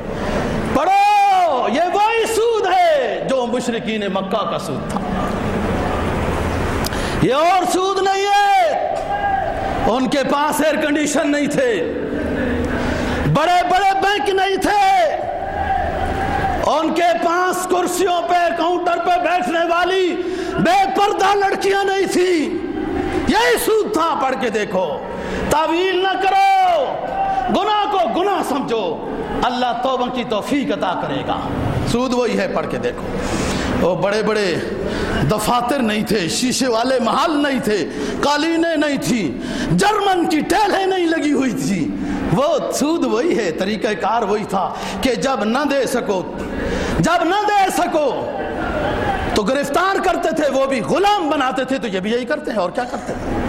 پڑھو، یہ وہی سود ہے جو مشرقین مکہ کا سود تھا۔ یہ اور سود نہیں ہے۔ ان کے پاس ایئر کنڈیشن نہیں تھے۔ بڑے بڑے بینک نہیں تھے۔ ان کے پاس کرسیوں پہ، کاؤنٹر پہ بیٹھنے والی بے پردہ لڑکیاں نہیں تھی۔ یہی سود تھا، پڑھ کے دیکھو۔ تعویل نہ کرو۔ گناہ کو گناہ سمجھو۔ اللہ توبہ کی توفیق عطا کرے گا۔ سود وہی ہے، پڑھ کے دیکھو۔ وہ بڑے بڑے دفاتر نہیں تھے، شیشے والے محل نہیں تھے، قالینیں نہیں تھی جرمن کی ٹیلیں نہیں لگی ہوئی تھی۔ وہ سود وہی ہے، طریقہ کار وہی تھا کہ جب نہ دے سکو جب نہ دے سکو، تو گرفتار کرتے تھے، وہ بھی غلام بناتے تھے، تو یہ بھی یہی کرتے ہیں، اور کیا کرتے ہیں؟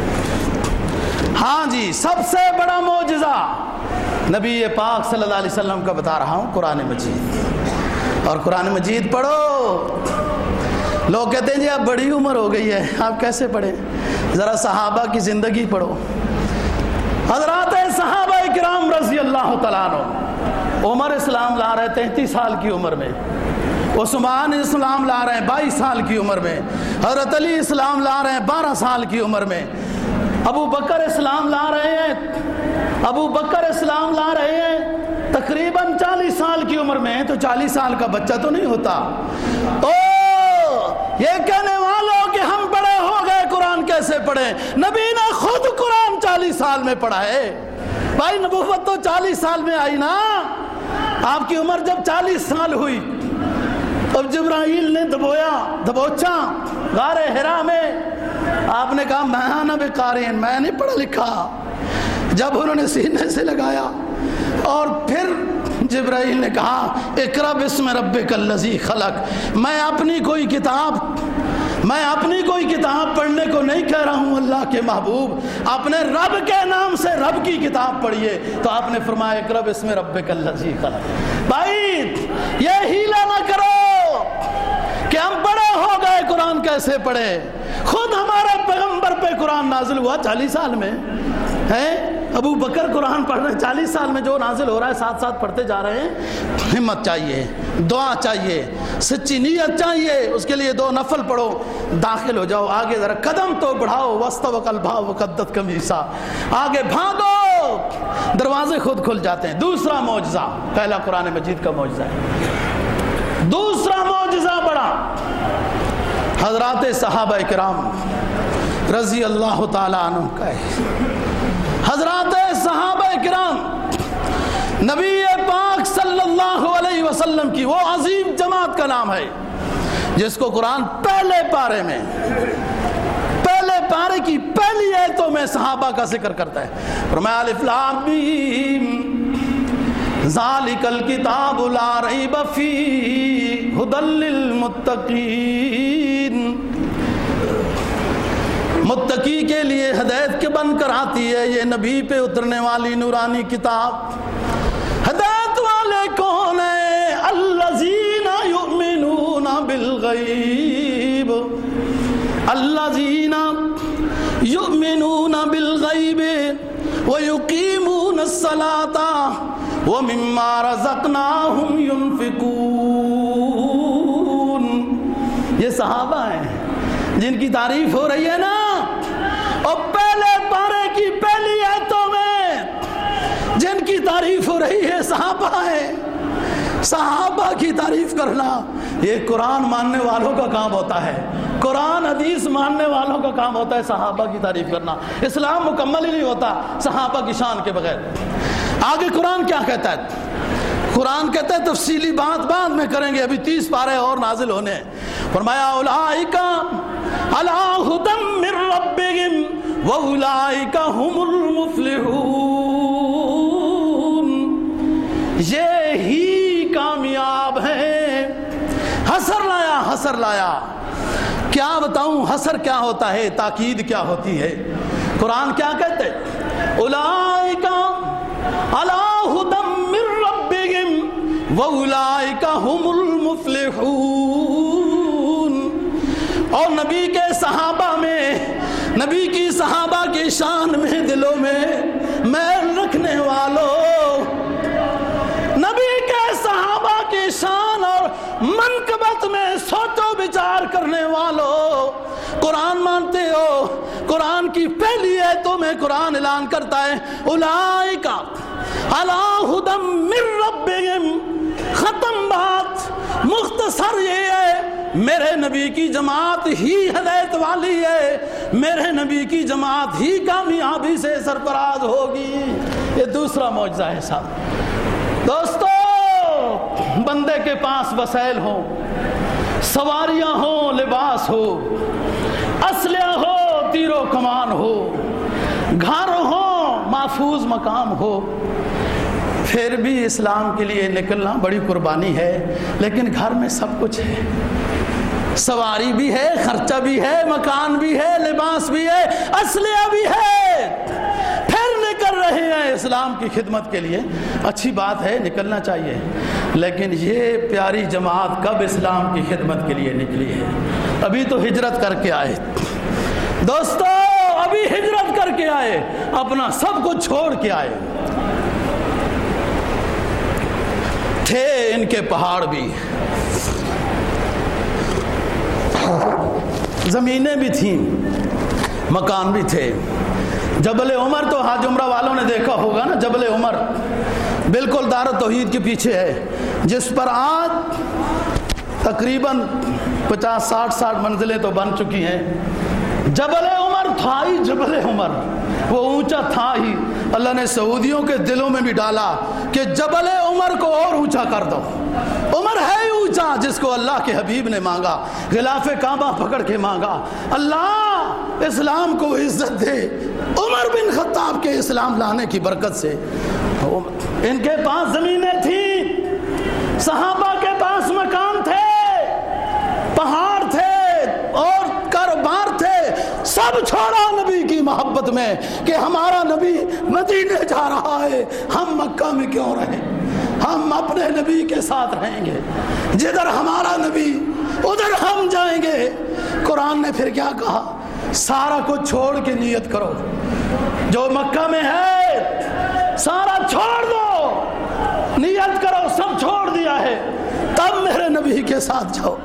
ہاں جی سب سے بڑا معجزہ نبی پاک صلی اللہ علیہ وسلم کا بتا رہا ہوں، قرآن مجید۔ اور قرآن مجید پڑھو۔ لوگ کہتے ہیں جی اب بڑی عمر ہو گئی ہے، آپ کیسے پڑھیں؟ ذرا صحابہ کی زندگی پڑھو۔ حضرات صحابہ کرام رضی اللہ تعالیٰ عمر اسلام لا رہے، تینتیس سال کی عمر میں۔ عثمان اسلام لا رہے ہیں، بائیس سال کی عمر میں، حضرت علی اسلام لا رہے ہیں، بارہ سال کی عمر میں۔ ابو بکر اسلام لا رہے ہیں، ابو بکر اسلام لا رہے ہیں۔ تقریباً چالیس سال کی عمر میں تو چالیس سال کا بچہ تو نہیں ہوتا۔ او، یہ کہنے والوں کہ ہم بڑے ہو گئے، قرآن کیسے پڑھیں؟ نبی نے خود قرآن چالیس سال میں پڑھا ہے۔ بھائی، نبوت تو چالیس سال میں آئی نا۔ آپ کی عمر جب چالیس سال ہوئی اب جبرائیل نے دبویا، دبوچا، غار ہرا میں۔ آپ نے کہا، میں نہ بے قارین میں نہیں پڑھا لکھا۔ جب انہوں نے سینے سے لگایا اور پھر جبرائیل نے کہا اقرا بسم ربک الذی خلق۔ میں اپنی کوئی کتاب، میں اپنی کوئی کتاب پڑھنے کو نہیں کہہ رہا ہوں، اللہ کے محبوب۔ اپنے رب کے نام سے رب کی کتاب پڑھیے۔ تو آپ نے فرمایا اقرا بسم ربک الذی خلق۔ بھائی، یہ ہیلا نہ کرو۔ کہ ہم بڑے ہو گئے قرآن کیسے پڑھے خود ہمارے پیغمبر پہ قرآن نازل ہوا چالیس سال میں ہے ابو بکر قرآن پڑھ رہے ہیں چالیس سال میں جو نازل ہو رہا ہے، ساتھ ساتھ پڑھتے جا رہے ہیں۔ ہمت چاہیے، دعا چاہیے، سچی نیت چاہیے، اس کے لیے دو نفل پڑھو، داخل ہو جاؤ، آگے ذرا قدم تو بڑھاؤ وسط وقل بھاؤ وقدت کمیسا آگے بھاگو، دروازے خود کھل جاتے ہیں۔ دوسرا معجزہ، پہلا قرآن مجید کا معجزہ ہے۔ دوسرا معجزہ بڑا حضرات صحابہ کرام رضی اللہ تعالیٰ عنہ کا ہے حضرات صحابہ کرام، نبی پاک صلی اللہ علیہ وسلم کی وہ عظیم جماعت کا نام ہے، جس کو قرآن پہلے پارے میں، پہلے پارے کی پہلی ایتوں میں صحابہ کا ذکر کرتا ہے۔ فرمایا، الف لام میم ذالک الکتاب لا ریب فی ہدل للمتقین۔ متقی کے لیے ہدایت کے بن کر آتی ہے یہ نبی پہ اترنے والی نورانی کتاب۔ ہدایت والے کون ہیں؟ الذین یؤمنون بالغیب۔ الذین یؤمنون بالغیب۔ ویقیمون الصلاة۔ ومما رزقناہم ينفقون۔ یہ صحابہ ہیں، جن کی تعریف ہو رہی ہے نا۔ اور پہلے پارے کی پہلی آیتوں میں جن کی تعریف ہو رہی ہے، صحابہ ہیں۔ صحابہ کی تعریف کرنا یہ قرآن ماننے والوں کا کام ہوتا ہے۔ قرآن، حدیث ماننے والوں کا کام ہوتا ہے، صحابہ کی تعریف کرنا۔ اسلام مکمل ہی نہیں ہوتا، صحابہ کی شان کے بغیر۔ آگے قرآن کیا کہتا ہے؟ قرآن کہتا ہے تفصیلی بات بعد میں کریں گے، ابھی تیس پارے اور نازل ہونے فرمایا، اولائکا من یہ ہی کامیاب ہیں۔ حسر لایا حسر لایا۔ کیا بتاؤں، حسر کیا ہوتا ہے؟ تاکید کیا ہوتی ہے؟ قرآن کیا کہتے اولائکا هم المفلحون۔ اور نبی کے صحابہ میں، نبی کی صحابہ کی شان میں، دلوں میں میل رکھنے والوں۔ نبی کے صحابہ کی شان اور منقبت میں سوچو بچار کرنے والوں۔ قرآن مانتے ہو، قرآن کی پہلی ایتوں میں قرآن اعلان کرتا ہے اولائکا علی ہدم من ربہم۔ ختم بات مختصر یہ ہے، میرے نبی کی جماعت ہی ہدایت والی ہے، میرے نبی کی جماعت ہی کامیابی سے سرفراز ہوگی۔ یہ دوسرا معجزہ ہے صاحب دوستو، بندے کے پاس وسائل ہوں، سواریاں ہوں، لباس ہو، اسلحہ ہو، تیر و کمان ہو، گھر ہو محفوظ مقام ہو پھر بھی اسلام کے لیے نکلنا بڑی قربانی ہے، لیکن گھر میں سب کچھ ہے۔ سواری بھی ہے، خرچہ بھی ہے، مکان بھی ہے، لباس بھی ہے اسلحہ بھی ہے۔ پھر نکل رہے ہیں اسلام کی خدمت کے لیے۔ اچھی بات ہے، نکلنا چاہیے۔ لیکن یہ پیاری جماعت کب اسلام کی خدمت کے لیے نکلی ہے؟ ابھی تو ہجرت کر کے آئے۔ دوستو، ابھی ہجرت کر کے آئے۔ اپنا سب کچھ چھوڑ کے آئے۔ تھے ان کے پہاڑ بھی۔ زمینیں بھی تھیں، مکان بھی تھے۔ جبل عمر تو حاج عمرہ والوں نے دیکھا ہوگا نا، جبل عمر۔ بالکل دار توحید کے پیچھے ہے، جس پر آج تقریباً پچاس، ساٹھ ساٹھ منزلیں تو بن چکی ہیں۔ جبل عمر تھا ہی جبل عمر، وہ اونچا تھا ہی۔ اللہ نے سعودیوں کے دلوں میں بھی ڈالا۔ کہ جبل عمر کو اور اونچا کر دو۔ عمر ہے ہی اونچا جس کو اللہ کے حبیب نے مانگا غلاف کعبہ پکڑ کے مانگا۔ اللہ اسلام کو عزت دے۔ عمر بن خطاب کے اسلام لانے کی برکت سے۔ ان کے پاس زمینیں تھیں، صحابہ کے پاس مکان تھے، پہاڑ تھے اور کاروبار تھے۔ سب چھوڑا نبی۔ محبت میں کہ ہمارا نبی مدینے جا رہا ہے۔ ہم مکہ میں کیوں رہیں؟ ہم اپنے نبی کے ساتھ رہیں گے۔ جدھر ہمارا نبی، ادھر ہم جائیں گے۔ قرآن نے پھر کیا کہا؟ سارا کچھ چھوڑ کے نیت کرو۔ جو مکہ میں ہے، سارا چھوڑ دو۔ نیت کرو، سب چھوڑ دیا ہے۔ تب میرے نبی کے ساتھ جاؤ۔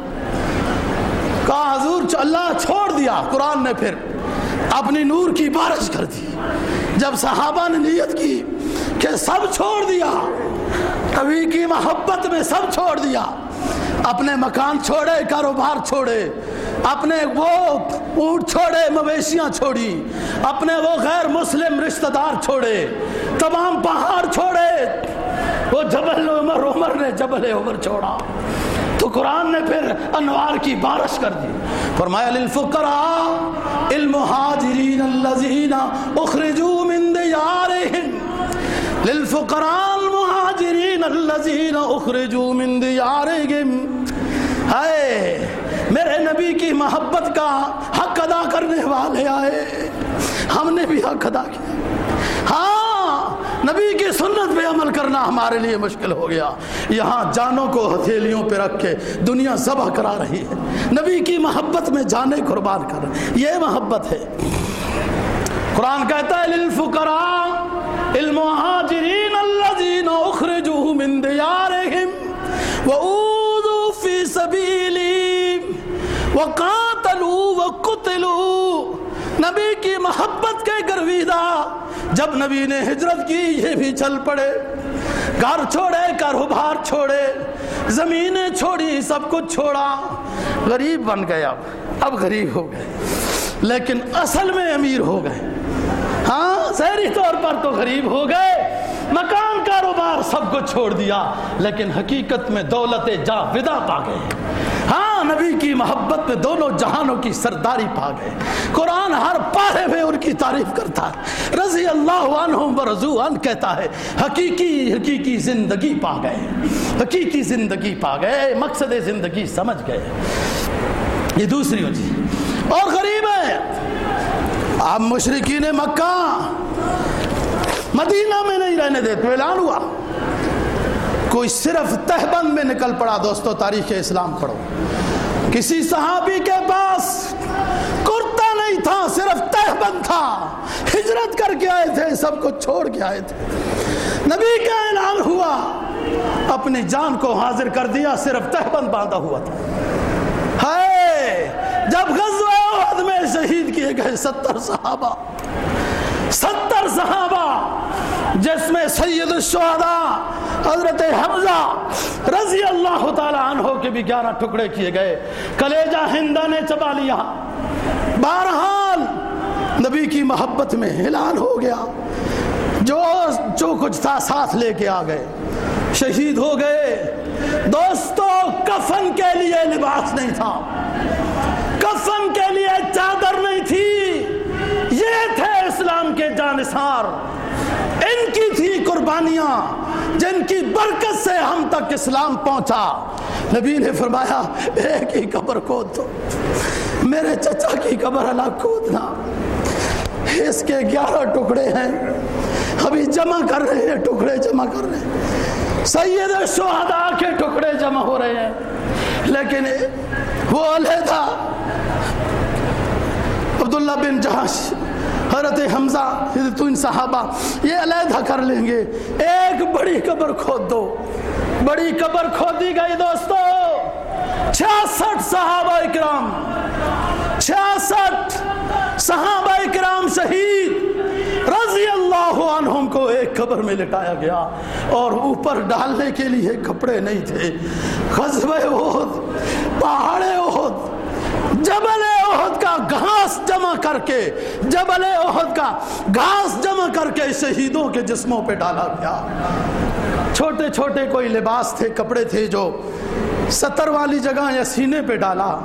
کہا حضور اللہ چھوڑ دیا۔ قرآن نے پھر اپنی نور کی بارش کر دی۔ جب صحابہ نے نیت کی کہ سب چھوڑ دیا کبھی کی محبت میں سب چھوڑ دیا۔ اپنے مکان چھوڑے، کاروبار چھوڑے۔ اپنے وہ اونٹ چھوڑے، مویشیاں چھوڑی۔ اپنے وہ غیر مسلم رشتہ دار چھوڑے۔ تمام پہاڑ چھوڑے۔ وہ وہ جبل عمر عمر نے جبل عمر چھوڑا۔ تو قرآن نے پھر انوار کی بارش کر دی۔ فرمایا، للفقراء، المہاجرین الذین اخرجوا من دیارہم. للفقراء، المہاجرین الذین اخرجوا من دیارہم. ہے میرے نبی کی محبت کا حق ادا کرنے والے آئے۔ ہم نے بھی حق ادا کیا۔ ہاں نبی کی سنت پہ عمل کرنا ہمارے لیے مشکل ہو گیا۔ یہاں جانوں کو ہتھیلیوں پہ رکھ کے دنیا ذبح کرا رہی ہے۔ نبی کی محبت میں جانے قربان کر۔ یہ محبت ہے۔ قرآن کہتا ہے، للفقراء المہاجرین الذین اخرجوا من دیارہم وعوذوا فی سبیلی وقاتلوا وقتلوا۔ محبت کے گرویدہ۔ جب نبی نے ہجرت کی، یہ بھی چل پڑے۔ گھر چھوڑے، کاروبار چھوڑے، زمینیں چھوڑی، سب کچھ چھوڑا۔ غریب بن گئے اب۔ اب غریب ہو گئے۔ لیکن اصل میں امیر ہو گئے۔ ہاں ظاہری طور پر تو غریب ہو گئے۔ مکان، کاروبار، سب کو چھوڑ دیا۔ لیکن حقیقت میں دولت جا ودا پا گئے۔ نبی کی محبت میں دونوں جہانوں کی سرداری پا گئے۔ قرآن ہر پارے میں ان کی تعریف کرتا ہے۔ رضی اللہ عنہم ورضو عنہ کہتا ہے، حقیقی حقیقی زندگی پا گئے۔ حقیقی زندگی پا گئے، مقصد زندگی سمجھ گئے۔ یہ دوسری وجہ۔ اور غریب ہے۔ آپ مشرقین مکہ مدینہ میں نہیں رہنے دیتے، اعلان ہوا۔ کوئی صرف تہبند میں نکل پڑا، دوستو، تاریخ اسلام پڑھو۔ کسی صحابی کے پاس کرتا نہیں تھا، صرف تہبند تھا۔ ہجرت کر کے آئے تھے، سب کو چھوڑ کے آئے تھے۔ نبی کا اعلان ہوا، اپنی جان کو حاضر کر دیا، صرف تہبند باندھا ہوا تھا۔ ہے جب غزوہ احد میں شہید کیے گئے ستر صحابہ ستر صحابہ جس میں سید الشہداء حضرت حمزہ رضی اللہ تعالی عنہ کے بھی گیارہ ٹکڑے کیے گئے۔ کلیجہ ہندہ نے چبا لیا۔ بہرحال نبی کی محبت میں اعلان ہو گیا۔ جو جو کچھ تھا ساتھ لے کے آ گئے۔ شہید ہو گئے۔ دوستو، کفن کے لیے لباس نہیں تھا۔ کفن کے لیے چادر نہیں تھی۔ اسلام کے ان کی تھی قربانیاں جن کی برکت سے ہم تک اسلام پہنچا۔ نبی نے فرمایا، ایک ہی قبر کھود دو۔ میرے چچا کی قبر الگ کھودنا اس کے گیارہ ٹکڑے ہیں۔ ابھی جمع کر رہے ہیں، ٹکڑے جمع کر رہے ہیں۔ سید شہداء کے ٹکڑے جمع ہو رہے ہیں۔ لیکن وہ علیحدہ عبداللہ بن جہاش حضرت حمزہ حضرت ان صحابہ، یہ علیحدہ کر لیں گے۔ ایک بڑی قبر کھود دو۔ بڑی قبر کھودی گئی دوستو۔ چھیاسٹھ صحابہ اکرام۔ چھیاسٹھ صحابہ اکرام شہید۔ رضی اللہ عنہم کو ایک قبر میں لٹایا گیا۔ اور اوپر ڈالنے کے لیے کپڑے نہیں تھے۔ غزوہ احد پہاڑ احد، جبل احد کا گھاس جمع کر کے، جبل احد کا گھاس جمع کر کے شہیدوں کے جسموں پہ ڈالا گیا۔ چھوٹے چھوٹے کوئی لباس تھے، کپڑے تھے جو ستر والی جگہ یا سینے پہ ڈالا۔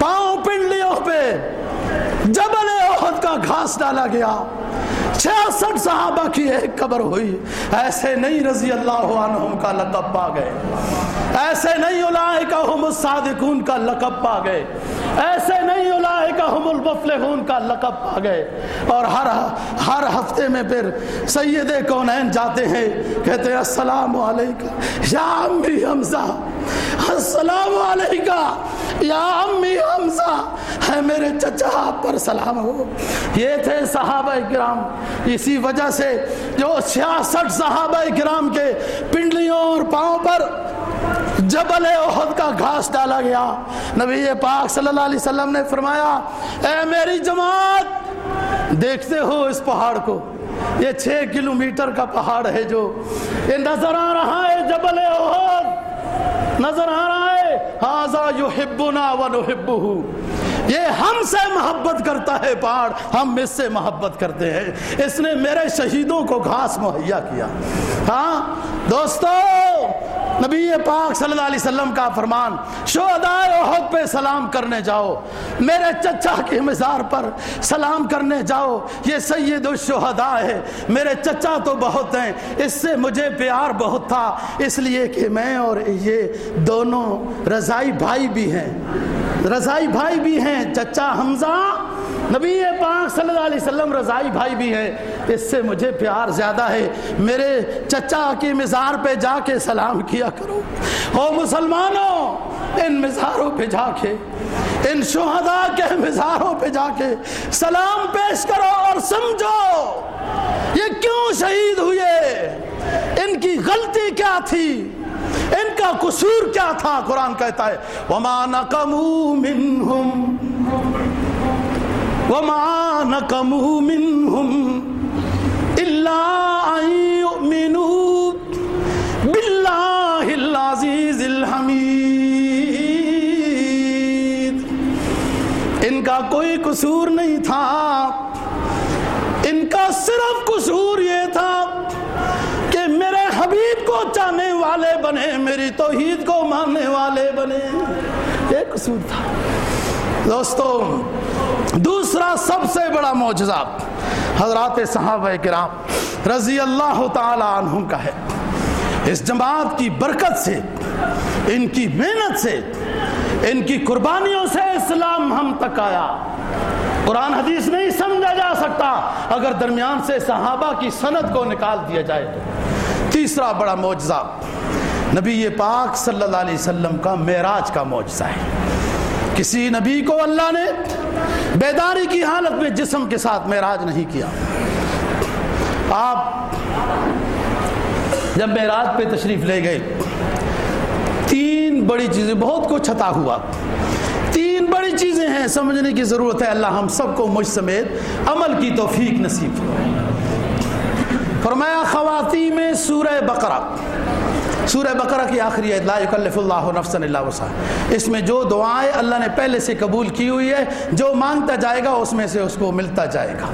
پاؤں پنڈلیوں پہ جبل احد کا گھاس ڈالا گیا۔ چھیاسٹھ صحابہ کی ایک قبر ہوئی۔ ایسے نہیں رضی اللہ عنہم کا لقب پا گئے۔ ایسے نہیں اولائکہ ہم الصادقون کا لقب پا گئے۔ ایسے نہیں اولائکہ ہم المفلحون کا لقب پا گئے۔ اور ہر ہر ہفتے میں پھر سید کونین جاتے ہیں، کہتے ہیں، السلام علیکہ یا امی حمزہ۔ السلام علیکہ۔ یا امی حمزہ، ہے میرے چچا، آپ پر سلام ہو۔ یہ تھے صحابہ کرام۔ اسی وجہ سے جو چھیاسٹھ صحابہ کرام کے پنڈلیوں اور پاؤں پر جبل احد کا گھاس ڈالا گیا۔ نبی پاک صلی اللہ علیہ وسلم نے فرمایا، اے میری جماعت، دیکھتے ہو اس پہاڑ کو۔ یہ چھ کلومیٹر کا پہاڑ ہے جو یہ نظر آ رہا ہے جبل احد۔ نظر آ رہا ہے ہاضا یحبنا ونحبہ یہ ہم سے محبت کرتا ہے پہاڑ، ہم اس سے محبت کرتے ہیں۔ اس نے میرے شہیدوں کو گھاس مہیا کیا۔ ہاں دوستو نبی پاک صلی اللہ علیہ وسلم کا فرمان احد پہ سلام کرنے جاؤ۔ میرے چچا کی مزار پر سلام کرنے جاؤ۔ یہ سید الشہداء ہے۔ میرے چچا تو بہت ہیں۔ اس سے مجھے پیار بہت تھا۔ اس لیے کہ میں اور یہ دونوں رضائی بھائی بھی ہیں۔ رضائی بھائی بھی ہیں۔ چچا حمزہ، نبی پاک صلی اللہ علیہ وسلم رضائی بھائی بھی ہے اس سے مجھے پیار زیادہ ہے۔ میرے چچا کی مزار پہ جا کے سلام کیا۔ کرو؟ او مسلمانوں، ان مزاروں پہ جا کے، ان شہداء کے مزاروں پہ جا کے سلام پیش کرو اور سمجھو، یہ کیوں شہید ہوئے؟ ان کی غلطی کیا تھی؟ ان کا قصور کیا تھا؟ قرآن کہتا ہے، وَمَا نَقَمُوا مِنْهُمْ، وما نقموا منهم إلا أن يؤمنوا بالله العزيز الحميد ان کا کوئی قصور نہیں تھا۔ ان کا صرف قصور یہ تھا کہ میرے حبیب کو چاہنے والے بنے، میری توحید کو ماننے والے بنے۔ یہ قصور تھا۔ دوستوں دوسرا سب سے بڑا معجزہ حضرات صحابہ کرام رضی اللہ تعالی عنہ کا ہے۔ اس جماعت کی برکت سے، ان کی محنت سے، ان کی قربانیوں سے اسلام ہم تک آیا۔ قرآن حدیث نہیں سمجھا جا سکتا۔ اگر درمیان سے صحابہ کی سند کو نکال دیا جائے تو۔ تیسرا بڑا معجزہ، نبی پاک صلی اللہ علیہ وسلم کا معراج کا معجزہ ہے۔ کسی نبی کو اللہ نے بیداری کی حالت میں جسم کے ساتھ معراج نہیں کیا۔ آپ جب معراج پہ تشریف لے گئے، تین بڑی چیزیں، بہت کچھ عطا ہوا۔ تین بڑی چیزیں ہیں، سمجھنے کی ضرورت ہے۔ اللہ ہم سب کو مجھ سمیت عمل کی توفیق نصیب فرمایا، خواتین میں سورہ بقرہ۔ سورہ بقرہ کی آخری ہے لا یکلف اللہ نفسا الا وسعها اس میں جو دعائیں اللہ نے پہلے سے قبول کی ہوئی ہے، جو مانگتا جائے گا، اس میں سے اس کو ملتا جائے گا۔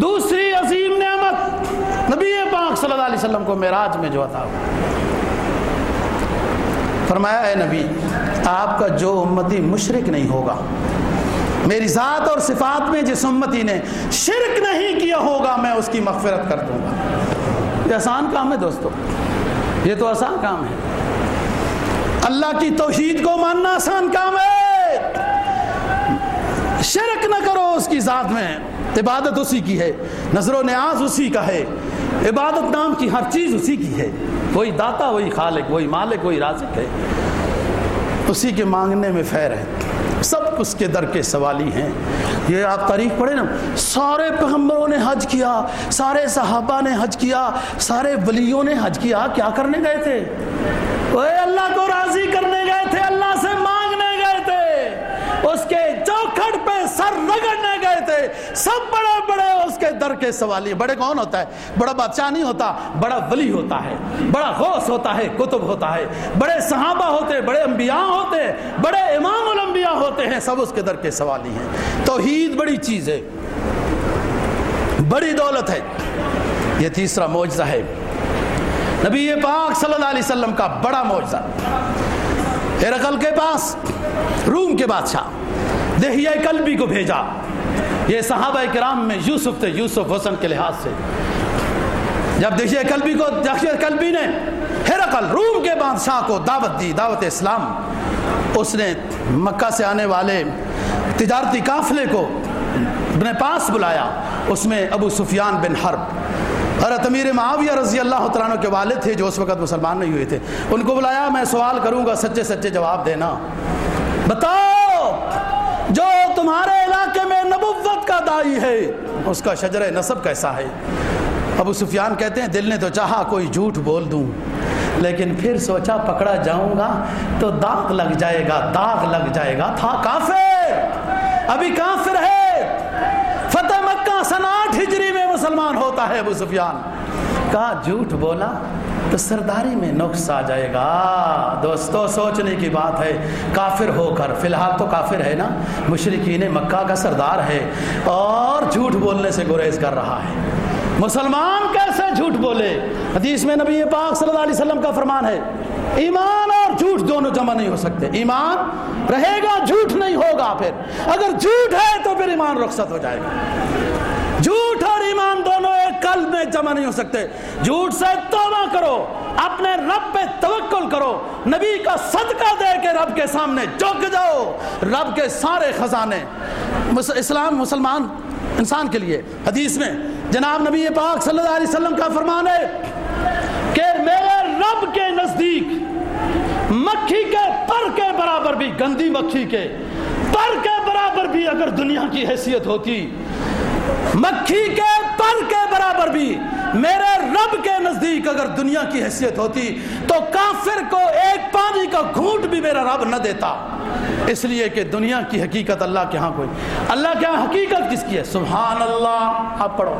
دوسری عظیم نعمت۔ نبی پاک صلی اللہ علیہ وسلم کو معراج میں جو عطا فرمایا، اے نبی، آپ کا جو امتی مشرک نہیں ہوگا، میری ذات اور صفات میں جس امتی نے شرک نہیں کیا ہوگا، میں اس کی مغفرت کر دوں گا۔ یہ آسان کام ہے دوستو، یہ تو آسان کام ہے۔ اللہ کی توحید کو ماننا آسان کام ہے۔ شرک نہ کرو اس کی ذات میں، عبادت اسی کی ہے، نظر و نیاز اسی کا ہے۔ عبادت نام کی ہر چیز اسی کی ہے۔ وہی داتا، وہی خالق، وہی مالک، وہی رازق ہے۔ اسی کے مانگنے میں فیر ہے۔ سب اس کے در کے سوالی ہیں۔ یہ آپ تاریخ پڑھیں نا۔ سارے پیغمبروں نے حج کیا، سارے صحابہ نے حج کیا، سارے ولیوں نے حج کیا۔ کیا کرنے گئے تھے؟ اے اللہ کو راضی کرنے گئے تھے اللہ سے مانگنے گئے تھے اس کے چوکھٹ پہ سر رگڑنے گئے تھے۔ سب بڑے بڑے اس کے در کے سوالی۔ بڑے کون ہوتا ہے؟ بڑا بادشاہ نہیں ہوتا، بڑا ولی ہوتا ہے۔ بڑا غوث ہوتا ہے کتب ہوتا ہے۔ بڑے صحابہ ہوتے بڑے انبیاء ہوتے بڑے امام الانبیاء ہوتے ہیں، سب اس کے در کے سوالی ہیں۔ توحید بڑی چیز ہے۔ بڑی دولت ہے۔ یہ تیسرا معجزہ ہے۔ نبی پاک صلی اللہ علیہ وسلم کا بڑا معجزہ۔ ہرقل کے پاس، روم کے بادشاہ۔ دہیہ قلبی کو بھیجا۔ یہ صحابہ کرام میں یوسف تھے، یوسف حسن کے لحاظ سے۔ جب دہیہ قلبی کو دہیہ قلبی نے ہرقل، روم کے بادشاہ کو دعوت دی، دعوت اسلام۔ اس نے مکہ سے آنے والے تجارتی قافلے کو اپنے پاس بلایا۔ اس میں ابو سفیان بن حرب۔ اور امیر معاویہ رضی اللہ تعالیٰ کے والد تھے، جو اس وقت مسلمان نہیں ہوئے تھے۔ ان کو بلایا، میں سوال کروں گا، سچے سچے جواب دینا۔ بتاؤ جو تمہارے علاقے میں نبوت کا دائی ہے، اس کا شجر نصب کیسا ہے؟ ابو سفیان کہتے ہیں، دل نے تو چاہا کوئی جھوٹ بول دوں، لیکن پھر سوچا پکڑا جاؤں گا تو داغ لگ جائے گا، داغ لگ جائے گا۔ تھا کافر، ابھی کافر ہے۔ فتح مکہ سن آٹھ ہجری میں مسلمان ہوتا ہے ابو سفیان۔ کہا، جھوٹ بولا؟ تو سرداری میں نقص آ جائے گا۔ دوستو، سوچنے کی بات ہے، کافر ہو کر، فی الحال تو کافر ہے نا؟ مشرقین مکہ کا سردار ہے اور جھوٹ بولنے سے گریز کر رہا ہے۔ مسلمان کیسے جھوٹ بولے؟ حدیث میں نبی پاک صلی اللہ علیہ وسلم کا فرمان ہے، ایمان اور جھوٹ دونوں جمع نہیں ہو سکتے۔ ایمان رہے گا، جھوٹ نہیں ہوگا پھر۔ اگر جھوٹ ہے تو پھر ایمان رخصت ہو جائے گا۔ جھوٹ اور ایمان دونوں ایک قلب میں جمع نہیں ہو سکتے۔ جھوٹ سے توبہ کرو، اپنے رب پہ توکل کرو۔ نبی کا صدقہ دے کے رب کے سامنے جھک جاؤ۔ رب کے سارے خزانے۔ اسلام مسلمان انسان کے لیے۔ حدیث میں جناب نبی پاک صلی اللہ علیہ وسلم کا فرمان ہے کہ میرے رب کے نزدیک مکھی کے پر کے برابر بھی، گندی مکھی کے پر کے برابر بھی اگر دنیا کی حیثیت ہوتی۔ مکھی کے پر کے برابر بھی میرے رب کے نزدیک اگر دنیا کی حیثیت ہوتی تو کافر کو ایک پانی کا گھونٹ بھی میرا رب نہ دیتا۔ اس لیے کہ دنیا کی حقیقت اللہ کے ہاں کوئی۔ اللہ کے ہاں حقیقت کس کی ہے؟ سبحان اللہ آپ پڑھو۔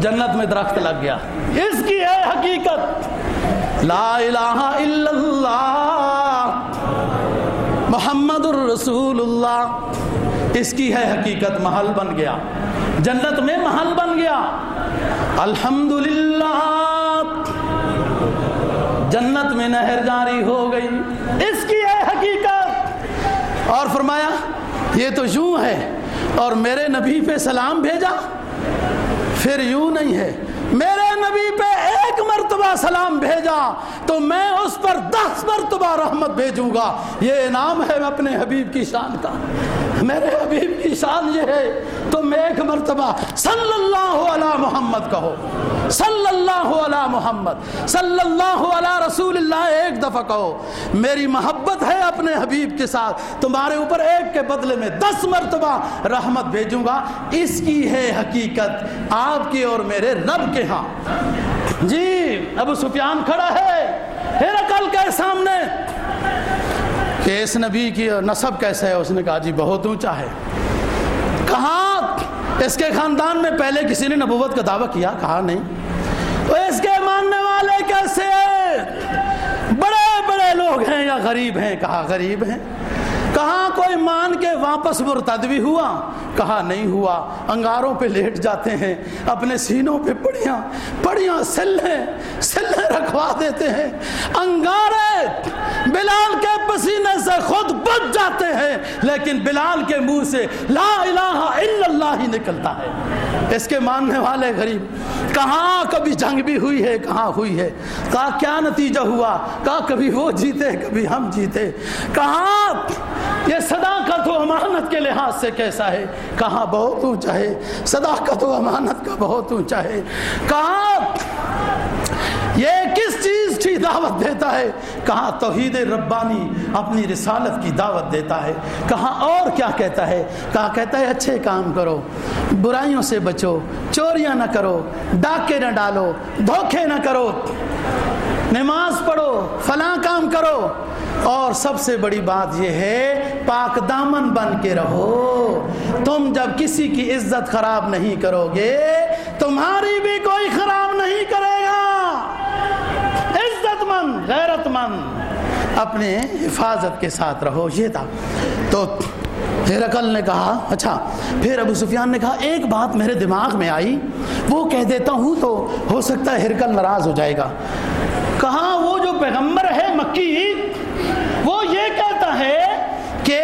جنت میں درخت لگ گیا۔ اس کی ہے حقیقت۔ لا الہ الا اللہ۔ محمد الرسول اللہ۔ اس کی ہے حقیقت محل بن گیا۔ جنت میں محل بن گیا۔ الحمدللہ۔ جنت میں نہر جاری ہو گئی۔ اس کی ہے حقیقت۔ اور فرمایا، یہ تو یوں ہے۔ اور میرے نبی پہ سلام بھیجا۔ پھر یوں نہیں ہے۔ میرے نبی پہ ایک مرتبہ سلام بھیجا، تو میں اس پر دس مرتبہ رحمت بھیجوں گا۔ یہ انعام ہے اپنے حبیب کی شان کا۔ میرے حبیب کی شان یہ ہے، تم ایک مرتبہ صلی اللہ علیہ محمد کہو۔ صلی اللہ علیہ محمد، صلی اللہ علیہ رسول اللہ ایک دفعہ کہو۔ میری محبت ہے اپنے حبیب کے ساتھ، تمہارے اوپر ایک کے بدلے میں دس مرتبہ رحمت بھیجوں گا۔ اس کی ہے حقیقت آپ کے اور میرے رب کے ہاں۔ جی ابو سفیان کھڑا ہے۔ ہیرکل کے سامنے۔ کہ اس نبی کی نصب کیسے ہے؟ اس نے کہا جی بہت اونچا ہے۔ کہاں؟ اس کے خاندان میں پہلے کسی نے نبوت کا دعویٰ کیا؟ کہا، نہیں۔ تو اس کے ماننے والے کیسے بڑے بڑے لوگ ہیں یا غریب ہیں؟ کہا، غریب ہیں۔ کہاں کوئی مان کے واپس مرتد بھی ہوا، کہا نہیں ہوا، انگاروں پہ لیٹ جاتے ہیں، اپنے سینوں پہ پڑیاں پڑیاں سلے سلے رکھوا دیتے ہیں۔ انگارے بلال کے پسینے سے خود بچ جاتے ہیں، لیکن بلال کے منہ سے لا الہ الا اللہ ہی نکلتا ہے۔ اس کے ماننے والے غریب، کہاں کبھی جنگ بھی ہوئی ہے، کہاں ہوئی ہے؟ کہا کیا نتیجہ ہوا؟ کہا کبھی وہ جیتے، کبھی ہم جیتے؟ کہاں یہ صداقت و امانت کے لحاظ سے کیسا ہے؟ کہاں بہت اونچا ہے؟ صداقت و امانت کا بہت اونچا ہے۔ کہاں یہ کس چیز دعوت دیتا ہے؟ کہاں توحید ربانی اپنی رسالت کی دعوت دیتا ہے؟ کہاں اور کیا کہتا ہے؟ کہاں کہتا ہے، اچھے کام کرو، برائیوں سے بچو، چوریاں نہ کرو، ڈاکے نہ ڈالو، دھوکے نہ کرو، نماز پڑھو، فلاں کام کرو۔ اور سب سے بڑی بات یہ ہے، پاک دامن بن کے رہو۔ تم جب کسی کی عزت خراب نہیں کرو گے، تمہاری بھی کوئی خراب نہیں کرے گا عزت مند اپنے حفاظت کے ساتھ رہو، یہ تھا۔ تو ہیرکل نے کہا اچھا پھر ابو سفیان نے کہا، ایک بات میرے دماغ میں آئی، وہ کہہ دیتا ہوں تو ہو سکتا ہے ہرکل ناراض ہو جائے گا۔ کہا، وہ جو پیغمبر ہے مکی، وہ یہ کہتا ہے کہ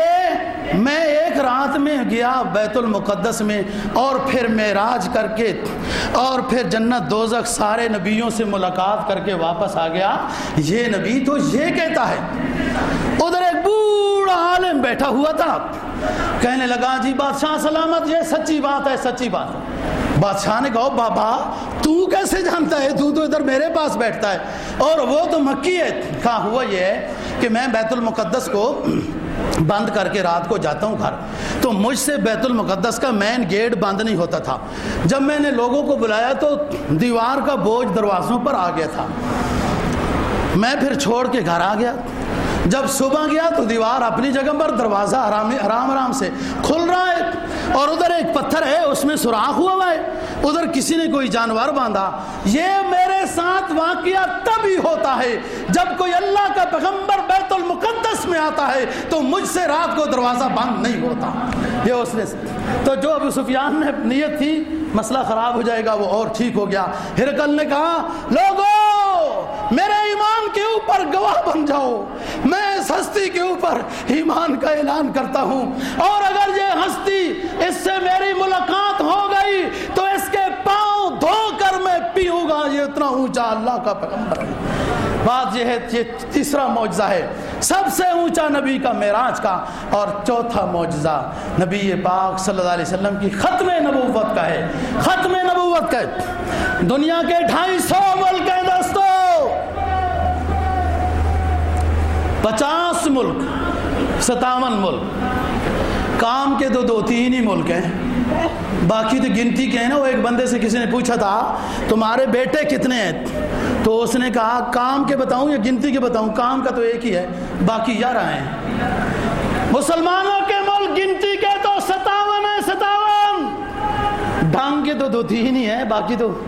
میں رات میں گیا بیت المقدس میں اور پھر معراج کر کے اور پھر جنت دوزخ سارے نبیوں سے ملاقات کر کے واپس آ گیا۔ یہ نبی تو یہ کہتا ہے، ادھر ایک بوڑھا عالم بیٹھا ہوا تھا۔ کہنے لگا جی بادشاہ سلامت، یہ سچی بات ہے، سچی بات ہے۔ بادشاہ نے کہا بابا، تو کیسے جانتا ہے؟ تو تو ادھر میرے پاس بیٹھتا ہے۔ اور وہ تو مکی ہے۔ کہا، ہوا یہ ہے کہ میں بیت المقدس کو بند کر کے رات کو جاتا ہوں گھر۔ تو مجھ سے بیت المقدس کا مین گیٹ بند نہیں ہوتا تھا۔ جب میں نے لوگوں کو بلایا تو دیوار کا بوجھ دروازوں پر آ گیا تھا۔ میں پھر چھوڑ کے گھر آ گیا۔ جب صبح گیا تو دیوار اپنی جگہ پر دروازہ آرام آرام آرام سے کھل رہا ہے۔ اور ادھر ایک پتھر ہے، اس میں سوراخ ہوا ہوا ہے۔ ادھر کسی نے کوئی جانور باندھا۔ یہ میرے ساتھ واقعہ تب ہی ہوتا ہے جب کوئی اللہ کا پیغمبر بیت المقدس میں آتا ہے تو مجھ سے رات کو دروازہ بند نہیں ہوتا۔ یہ اس نے تو جو ابو سفیان نے نیت تھی، مسئلہ خراب ہو جائے گا، وہ اور ٹھیک ہو گیا۔ ہرکل نے کہا، لوگوں میرے ایمان کے اوپر گواہ بن جاؤ۔ میں اس ہستی کے اوپر ایمان کا اعلان کرتا ہوں۔ اور اگر یہ ہستی اس سے میری ملاقات ہو گئی، تو اس کے پاؤں دھو کر میں پیوں گا۔ یہ اتنا اونچا اللہ کا پیغمبر ہے۔ بات یہ ہے، یہ تیسرا معجزہ ہے۔ سب سے اونچا نبی کا معراج کا۔ اور چوتھا معجزہ نبی پاک صلی اللہ علیہ وسلم کی ختم نبوت کا ہے۔ ختم نبوت کا ہے۔ دنیا کے ڈھائی سو ملک ہیں دوستو پچاس ملک، ستاون ملک۔ کام کے دو دو تین ہی ملک ہیں۔ باقی تو گنتی کے ہیں نا، وہ ایک بندے سے کسی نے پوچھا تھا، تمہارے بیٹے کتنے ہیں؟ تو اس نے کہا، کام کے بتاؤں یا گنتی کے بتاؤں؟ کام کا تو ایک ہی ہے، باقی گیارہ ہیں۔ مسلمانوں کے ملک گنتی کے تو ستاون ہے ستاون۔ ڈانگ کے تو دو تین ہی ہیں، باقی تو،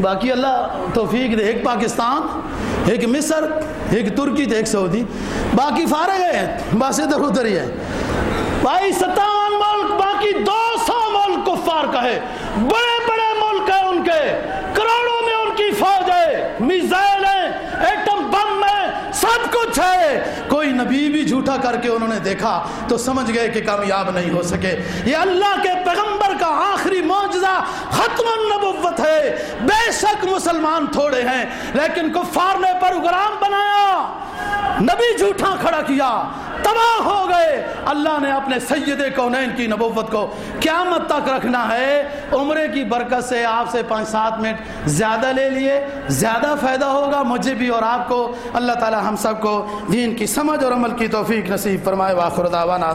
باقی اللہ توفیق دے، ایک پاکستان ایک مصر، ایک ترکی تو ایک سعودی۔ باقی فارغ ہے بس ادھر ادھر ہی ہے بھائی ستاون ملک، باقی دو سو ملک کفار کا ہے۔ بڑے بڑے ملک ہیں ان کے۔ کروڑوں میں ان کی فوج ہے۔ میزائل ہے ایٹم بم ہے سب کچھ ہے۔ نبی بھی جھوٹا کر کے انہوں نے دیکھا تو سمجھ گئے کہ کامیاب نہیں ہو سکے۔ یہ اللہ کے پیغمبر کا آخری معجزہ ختم النبوت ہے۔ بے شک مسلمان تھوڑے ہیں، لیکن کفار نے پروگرام بنایا۔ نبی جھوٹا کھڑا کیا، تباہ ہو گئے۔ اللہ نے اپنے سید کونین کی نبوت کو قیامت تک رکھنا ہے۔ عمرے کی برکت سے آپ سے پانچ سات منٹ زیادہ لے لیے، زیادہ فائدہ ہوگا۔ مجھے بھی اور آپ کو، اللہ تعالی ہم سب کو دین کی سمجھ اور عمل کی توفیق نصیب فرمائے۔ واخر دعوانا